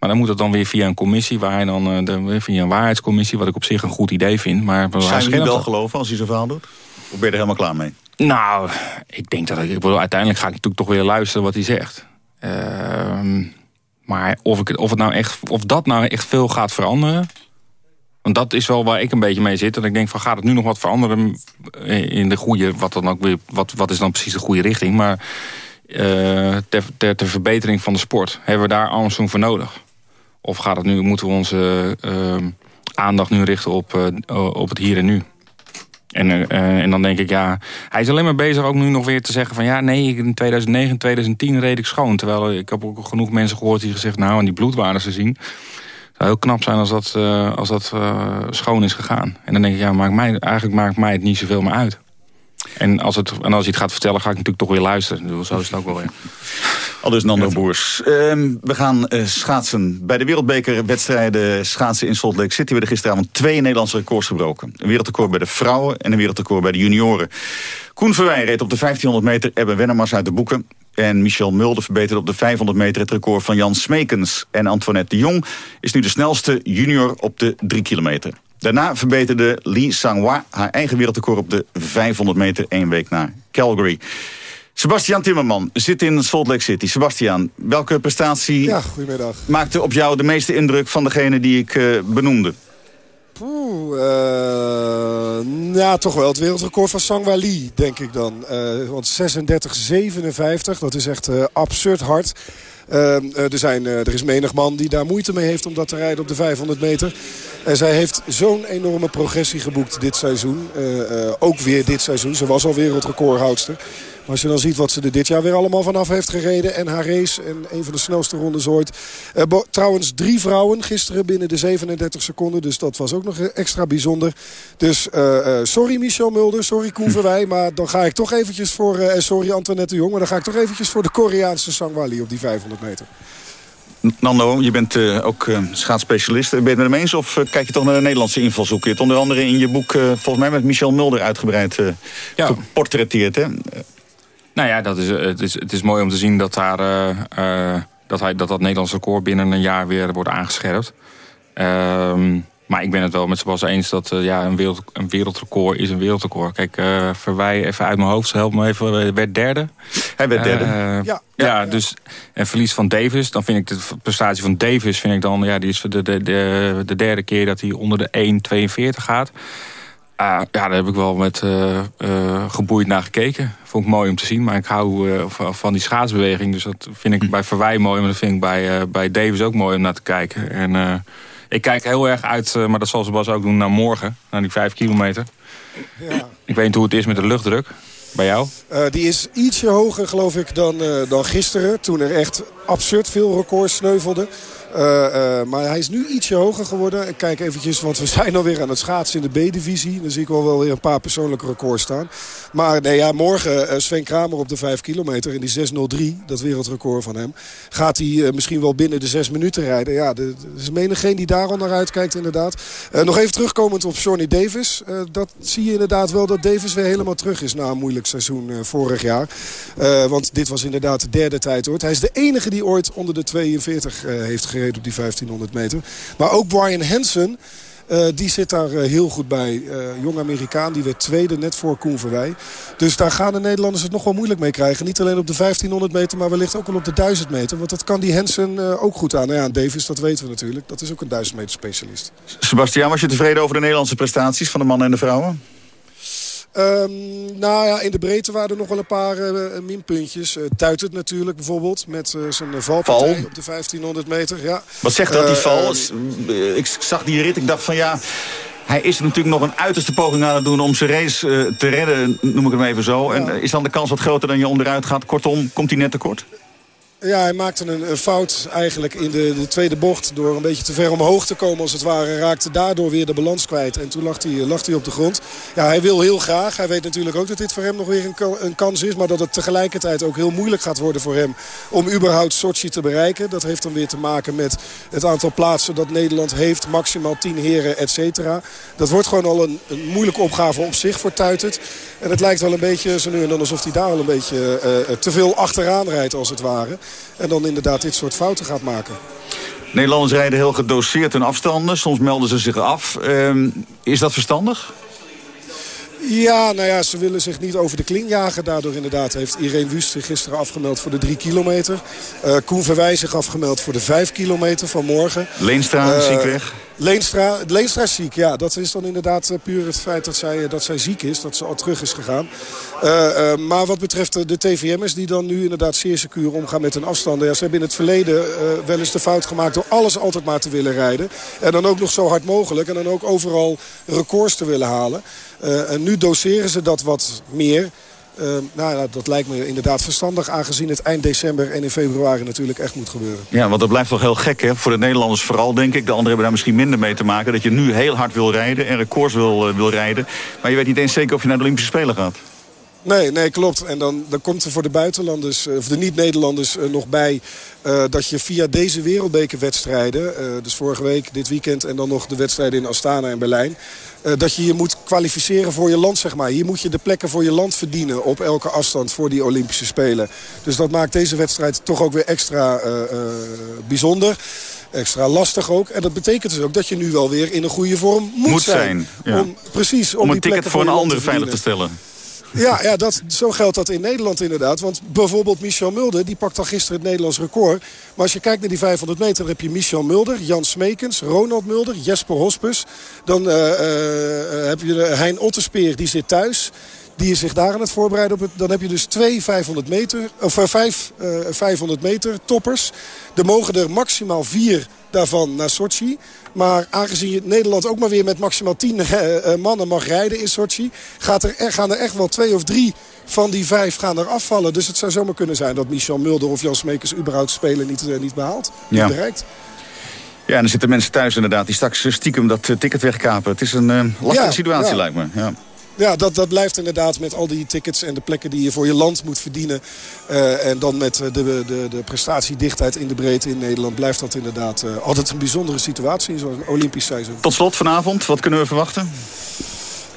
Maar dan moet het dan weer via een commissie, waar hij dan, uh, de, via een waarheidscommissie, wat ik op zich een goed idee vind. Maar Zijn jullie wel geloven als hij zo verhaal doet? Of ben je er helemaal klaar mee? Nou, ik denk dat ik, ik bedoel, uiteindelijk ga ik natuurlijk toch weer luisteren wat hij zegt. Uh, maar of, ik, of, het nou echt, of dat nou echt veel gaat veranderen, want dat is wel waar ik een beetje mee zit. En ik denk van gaat het nu nog wat veranderen in de goede, wat dan ook weer, wat, wat is dan precies de goede richting. Maar uh, ter, ter, ter, verbetering van de sport, hebben we daar Armstrong voor nodig? Of gaat het nu, moeten we onze uh, aandacht nu richten op, uh, op het hier en nu? En, uh, en dan denk ik, ja, hij is alleen maar bezig ook nu nog weer te zeggen van... ja, nee, in 2009, 2010 reed ik schoon. Terwijl ik heb ook genoeg mensen gehoord die gezegd... nou, en die bloedwaarden te zien. Zou heel knap zijn als dat, als dat schoon is gegaan. En dan denk ik, ja, maakt mij, eigenlijk maakt mij het niet zoveel meer uit. En als, het, en als hij het gaat vertellen, ga ik natuurlijk toch weer luisteren. Dus zo is het ook wel weer. Al dus Nando Boers. Uh, we gaan uh, schaatsen. Bij de wereldbekerwedstrijden schaatsen in Salt Lake City... werden gisteravond twee Nederlandse records gebroken. Een wereldrecord bij de vrouwen en een wereldrecord bij de junioren. Koen Verwij reed op de 1500 meter Ebbe Wennemars uit de boeken. En Michel Mulder verbeterde op de 500 meter het record van Jan Smekens. En Antoinette de Jong is nu de snelste junior op de 3 kilometer. Daarna verbeterde Lee Sang-hwa haar eigen wereldrecord op de 500 meter één week na Calgary. Sebastian Timmerman zit in Salt Lake City. Sebastian, welke prestatie ja, goedemiddag. maakte op jou de meeste indruk van degene die ik uh, benoemde? Oeh, uh, ja, toch wel het wereldrecord van Sangwa Lee, denk ik dan. Uh, want 36,57, dat is echt absurd hard. Uh, er, zijn, uh, er is menig man die daar moeite mee heeft om dat te rijden op de 500 meter. En zij heeft zo'n enorme progressie geboekt dit seizoen. Uh, ook weer dit seizoen. Ze was al wereldrecordhoudster. Maar als je dan ziet wat ze er dit jaar weer allemaal vanaf heeft gereden. En haar race en een van de snelste rondes ooit. Uh, trouwens drie vrouwen gisteren binnen de 37 seconden. Dus dat was ook nog extra bijzonder. Dus uh, uh, sorry Michel Mulder, sorry Koen Verwij. Maar dan ga ik toch eventjes voor... en sorry Antoinette de Jong. Maar dan ga ik toch eventjes voor de Koreaanse Sangwali op die 500 meter. Nando, je bent uh, ook uh, schaatsspecialist. Ben je het met hem eens of uh, kijk je toch naar de Nederlandse invalshoek? Je hebt onder andere in je boek volgens mij met Michel Mulder uitgebreid ja. geportretteerd. Hè? Nou ja, dat is, het, is, het is mooi om te zien dat, daar, dat, hij, dat dat Nederlands record binnen een jaar weer wordt aangescherpt. Ehm, maar ik ben het wel met Sebas eens dat ja, een, wereld, een wereldrecord is een wereldrecord. Kijk, uh, Verwij even uit mijn hoofd, help me even, werd derde. Hij werd derde. Uh, ja. Ja, ja, dus en verlies van Davis. Dan vind ik de prestatie van Davis vind ik dan, ja, die is de, de, de, de derde keer dat hij onder de 1,42 gaat. Uh, ja, daar heb ik wel met uh, uh, geboeid naar gekeken. Vond ik mooi om te zien, maar ik hou van die schaatsbeweging. Dus dat vind ik bij Verwij mooi, maar dat vind ik bij, bij Davis ook mooi om naar te kijken. En ik kijk heel erg uit, maar dat zal Sebas ook doen, naar morgen. Naar die vijf kilometer. Ja. Ik weet niet hoe het is met de luchtdruk. Bij jou? Uh, die is ietsje hoger geloof ik dan, uh, dan gisteren. Toen er echt absurd veel records sneuvelden. Uh, uh, maar hij is nu ietsje hoger geworden. Kijk eventjes, want we zijn alweer aan het schaatsen in de B-divisie. Dan zie ik wel, wel weer een paar persoonlijke records staan. Maar nee, ja, morgen uh, Sven Kramer op de 5 kilometer in die 6.03, dat wereldrecord van hem. Gaat hij misschien wel binnen de 6 minuten rijden. Ja, er is menigeen die daar al naar uitkijkt inderdaad. nog even terugkomend op Johnny Davis. dat zie je inderdaad wel dat Davis weer helemaal terug is na een moeilijk seizoen vorig jaar. want dit was inderdaad de derde tijd ooit. Hij is de enige die ooit onder de 42 heeft gereden op die 1500 meter. Maar ook Brian Hansen... Uh, die zit daar uh, heel goed bij. Uh, jong Amerikaan, die werd tweede net voor Koen Verwij. Dus daar gaan de Nederlanders het nog wel moeilijk mee krijgen. Niet alleen op de 1500 meter, maar wellicht ook wel op de 1000 meter. Want dat kan die Hansen ook goed aan. Nou ja, Davis, dat weten we natuurlijk. Dat is ook een 1000 meter specialist. Sebastian, was je tevreden over de Nederlandse prestaties van de mannen en de vrouwen? Um, nou ja, in de breedte waren er nog wel een paar uh, minpuntjes. Uh, Tuitert natuurlijk bijvoorbeeld, met uh, zijn valpartij val. op de 1500 meter. Ja. Wat zegt dat, die val? ik zag die rit, ik dacht van ja... Hij is natuurlijk nog een uiterste poging aan het doen om zijn race te redden, noem ik hem even zo. Ja. En is dan de kans wat groter dan je onderuit gaat? Kortom, komt hij net tekort? Ja, hij maakte een, een, fout eigenlijk in de, de, tweede bocht. Door een beetje te ver omhoog te komen als het ware. Raakte daardoor weer de balans kwijt. En toen lag hij, lag hij op de grond. Ja, hij wil heel graag. Hij weet natuurlijk ook dat dit voor hem nog weer een, een kans is. Maar dat het tegelijkertijd ook heel moeilijk gaat worden voor hem. Om überhaupt Sochi te bereiken. Dat heeft dan weer te maken met het aantal plaatsen dat Nederland heeft. Maximaal 10 heren, et cetera. Dat wordt gewoon al een, een moeilijke opgave op zich voor Tuitert. En het lijkt wel een beetje zo nu en dan alsof hij daar al een beetje uh, te veel achteraan rijdt als het ware. En dan inderdaad dit soort fouten gaat maken. Nederlanders rijden heel gedoseerd in afstanden. Soms melden ze zich af. Uh, is dat verstandig? Ja, nou ja, ze willen zich niet over de kling jagen. Daardoor inderdaad heeft Irene Wust zich gisteren afgemeld voor de 3 kilometer. Uh, Koen Verwij zich afgemeld voor de 5 kilometer van morgen. Leenstra, uh, ziek weg. Leenstra, Leenstra is ziek, ja. Dat is dan inderdaad puur het feit dat zij, dat zij ziek is. Dat ze al terug is gegaan. Uh, maar wat betreft de TVM'ers die dan nu inderdaad zeer secuur omgaan met hun afstanden. Ja, ze hebben in het verleden wel eens de fout gemaakt door alles altijd maar te willen rijden. En dan ook nog zo hard mogelijk. En dan ook overal records te willen halen. En nu doseren ze dat wat meer. Uh, nou dat lijkt me inderdaad verstandig... aangezien het eind december en in februari natuurlijk echt moet gebeuren. Ja, want dat blijft toch heel gek, hè? Voor de Nederlanders vooral, denk ik. De anderen hebben daar misschien minder mee te maken. Dat je nu heel hard wil rijden en records wil, uh, wil rijden. Maar je weet niet eens zeker of je naar de Olympische Spelen gaat. Nee, nee, klopt. En dan, dan komt er voor de buitenlanders, of de niet-Nederlanders nog bij... Uh, dat je via deze wereldbekerwedstrijden... Uh, dus vorige week, dit weekend en dan nog de wedstrijden in Astana en Berlijn... Uh, dat je je moet kwalificeren voor je land, zeg maar. Hier moet je de plekken voor je land verdienen op elke afstand voor die Olympische Spelen. Dus dat maakt deze wedstrijd toch ook weer extra bijzonder. Extra lastig ook. En dat betekent dus ook dat je nu wel weer in een goede vorm moet, moet zijn. zijn ja. om, precies, om, om een die ticket voor een ander veilig te stellen. Ja, ja dat, zo geldt dat in Nederland inderdaad. Want bijvoorbeeld Michel Mulder, die pakt al gisteren het Nederlands record. Maar als je kijkt naar die 500 meter, dan heb je Michel Mulder, Jan Smekens, Ronald Mulder, Jesper Hospus. Dan uh, uh, heb je Hein Otterspeer, die zit thuis. Die is zich daar aan het voorbereiden op het. Dan heb je dus twee 500 meter, of uh, vijf 500 meter toppers. Er mogen er maximaal vier daarvan naar Sochi. Maar aangezien Nederland ook maar weer met maximaal 10 uh, mannen mag rijden in Sochi... Gaat er, er, gaan er echt wel twee of drie van die vijf gaan er afvallen. Dus het zou zomaar kunnen zijn dat Michel Mulder of Jan Smekers... überhaupt spelen niet, niet behaalt, ja. niet bereikt. Ja, en er zitten mensen thuis inderdaad die straks stiekem dat ticket wegkapen. Het is een uh, lastige ja, situatie ja. lijkt me. Ja. Ja, dat, dat blijft inderdaad met al die tickets en de plekken die je voor je land moet verdienen. Uh, en dan met de, de, de prestatiedichtheid in de breedte in Nederland... blijft dat inderdaad uh, altijd een bijzondere situatie in zo'n Olympisch seizoen. Tot slot vanavond, wat kunnen we verwachten?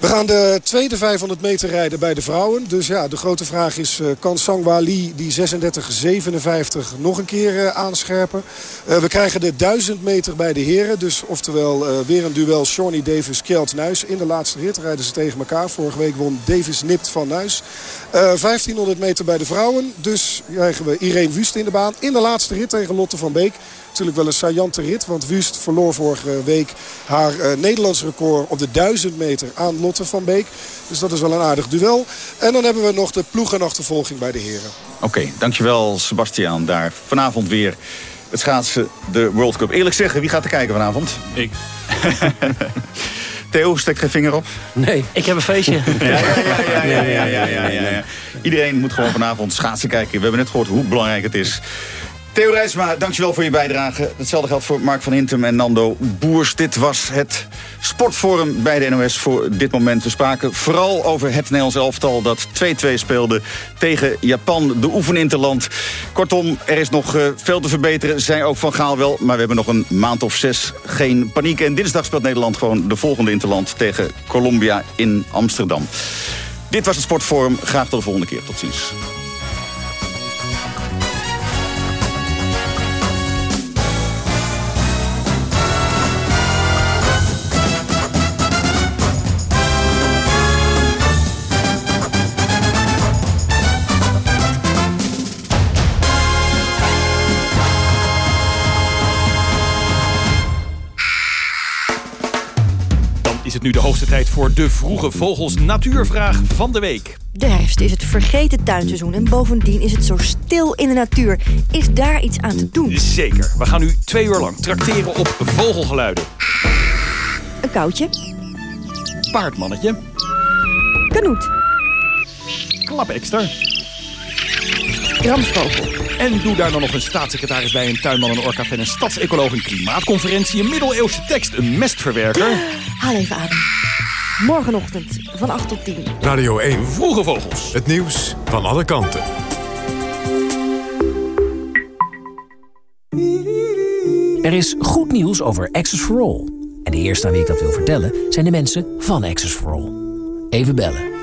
We gaan de tweede 500 meter rijden bij de vrouwen. Dus ja, de grote vraag is, uh, kan Sangwa Lee die 36-57 nog een keer uh, aanscherpen? Uh, we krijgen de 1000 meter bij de heren. Dus oftewel weer een duel Shawnee Davis-Kjeld Nuis. In de laatste rit rijden ze tegen elkaar. Vorige week won Davis nipt van Nuis. 1500 meter bij de vrouwen. Dus krijgen we Irene Wust in de baan. In de laatste rit tegen Lotte van Beek. Natuurlijk wel een saillante rit. Want Wust verloor vorige week haar uh, Nederlands record op de 1000 meter aan Lotte van Beek. Dus dat is wel een aardig duel. En dan hebben we nog de ploegenachtervolging bij de heren. Oké, okay, dankjewel Sebastiaan. Daar vanavond weer het schaatsen, de World Cup. Eerlijk zeggen, wie gaat er kijken vanavond? Ik. Theo, steekt geen vinger op? Nee, ik heb een feestje. ja, ja, ja, ja, ja, ja, ja, ja, ja. Iedereen moet gewoon vanavond schaatsen kijken. We hebben net gehoord hoe belangrijk het is. Theo Rijsma, dankjewel voor je bijdrage. Hetzelfde geldt voor Mark van Hintem en Nando Boers. Dit was het sportforum bij de NOS voor dit moment. We spraken vooral over het Nederlands elftal dat 2-2 speelde tegen Japan, de oefeninterland. Kortom, er is nog uh, veel te verbeteren, zei ook Van Gaal wel. Maar we hebben nog een maand of zes geen paniek. En dinsdag speelt Nederland gewoon de volgende interland tegen Colombia in Amsterdam. Dit was het sportforum. Graag tot de volgende keer. Tot ziens. Het nu de hoogste tijd voor de Vroege Vogels Natuurvraag van de Week. De herfst is het vergeten tuinseizoen en bovendien is het zo stil in de natuur. Is daar iets aan te doen? Zeker. We gaan nu twee uur lang trakteren op vogelgeluiden. Een koutje. Paardmannetje. Kanoet. Klapekster. Ramsvogel. En doe daar dan nog een staatssecretaris bij, een tuinman, een orkafan, een stadsecoloog, een klimaatconferentie, een middeleeuwse tekst, een mestverwerker. Haal even adem. Morgenochtend van 8 tot 10. Radio 1. Vroege Vogels. Het nieuws van alle kanten. Er is goed nieuws over Access for All. En de eerste aan wie ik dat wil vertellen zijn de mensen van Access for All. Even bellen.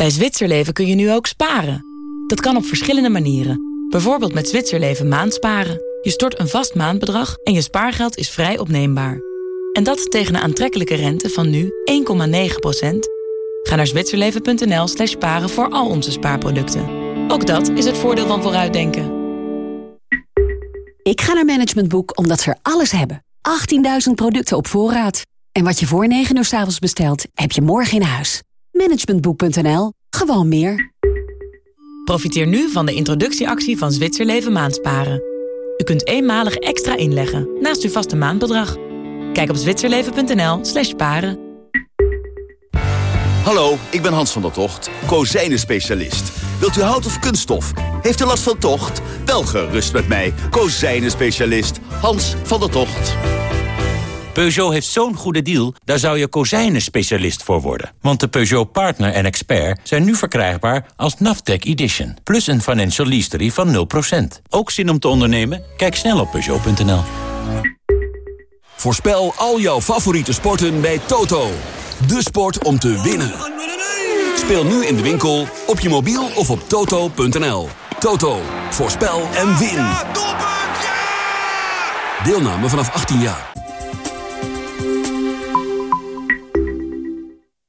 Bij Zwitserleven kun je nu ook sparen. Dat kan op verschillende manieren. Bijvoorbeeld met Zwitserleven maandsparen. Je stort een vast maandbedrag en je spaargeld is vrij opneembaar. En dat tegen een aantrekkelijke rente van nu 1,9%. Ga naar zwitserleven.nl slash sparen voor al onze spaarproducten. Ook dat is het voordeel van vooruitdenken. Ik ga naar Management Boek omdat ze er alles hebben. 18.000 producten op voorraad. En wat je voor 9 uur s avonds bestelt, heb je morgen in huis. Managementboek.nl. Gewoon meer. Profiteer nu van de introductieactie van Zwitserleven Maandsparen. U kunt eenmalig extra inleggen naast uw vaste maandbedrag. Kijk op zwitserleven.nl slash paren. Hallo, ik ben Hans van der Tocht, kozijnen-specialist. Wilt u hout of kunststof? Heeft u last van tocht? Wel gerust met mij, kozijnen-specialist Hans van der Tocht. Peugeot heeft zo'n goede deal, daar zou je kozijnen-specialist voor worden. Want de Peugeot Partner en Expert zijn nu verkrijgbaar als Naftec Edition. Plus een financial leasery van 0%. Ook zin om te ondernemen? Kijk snel op Peugeot.nl. Voorspel al jouw favoriete sporten bij Toto. De sport om te winnen. Speel nu in de winkel, op je mobiel of op toto.nl. Toto, voorspel en win. Deelname vanaf 18 jaar.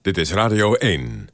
Dit is Radio 1.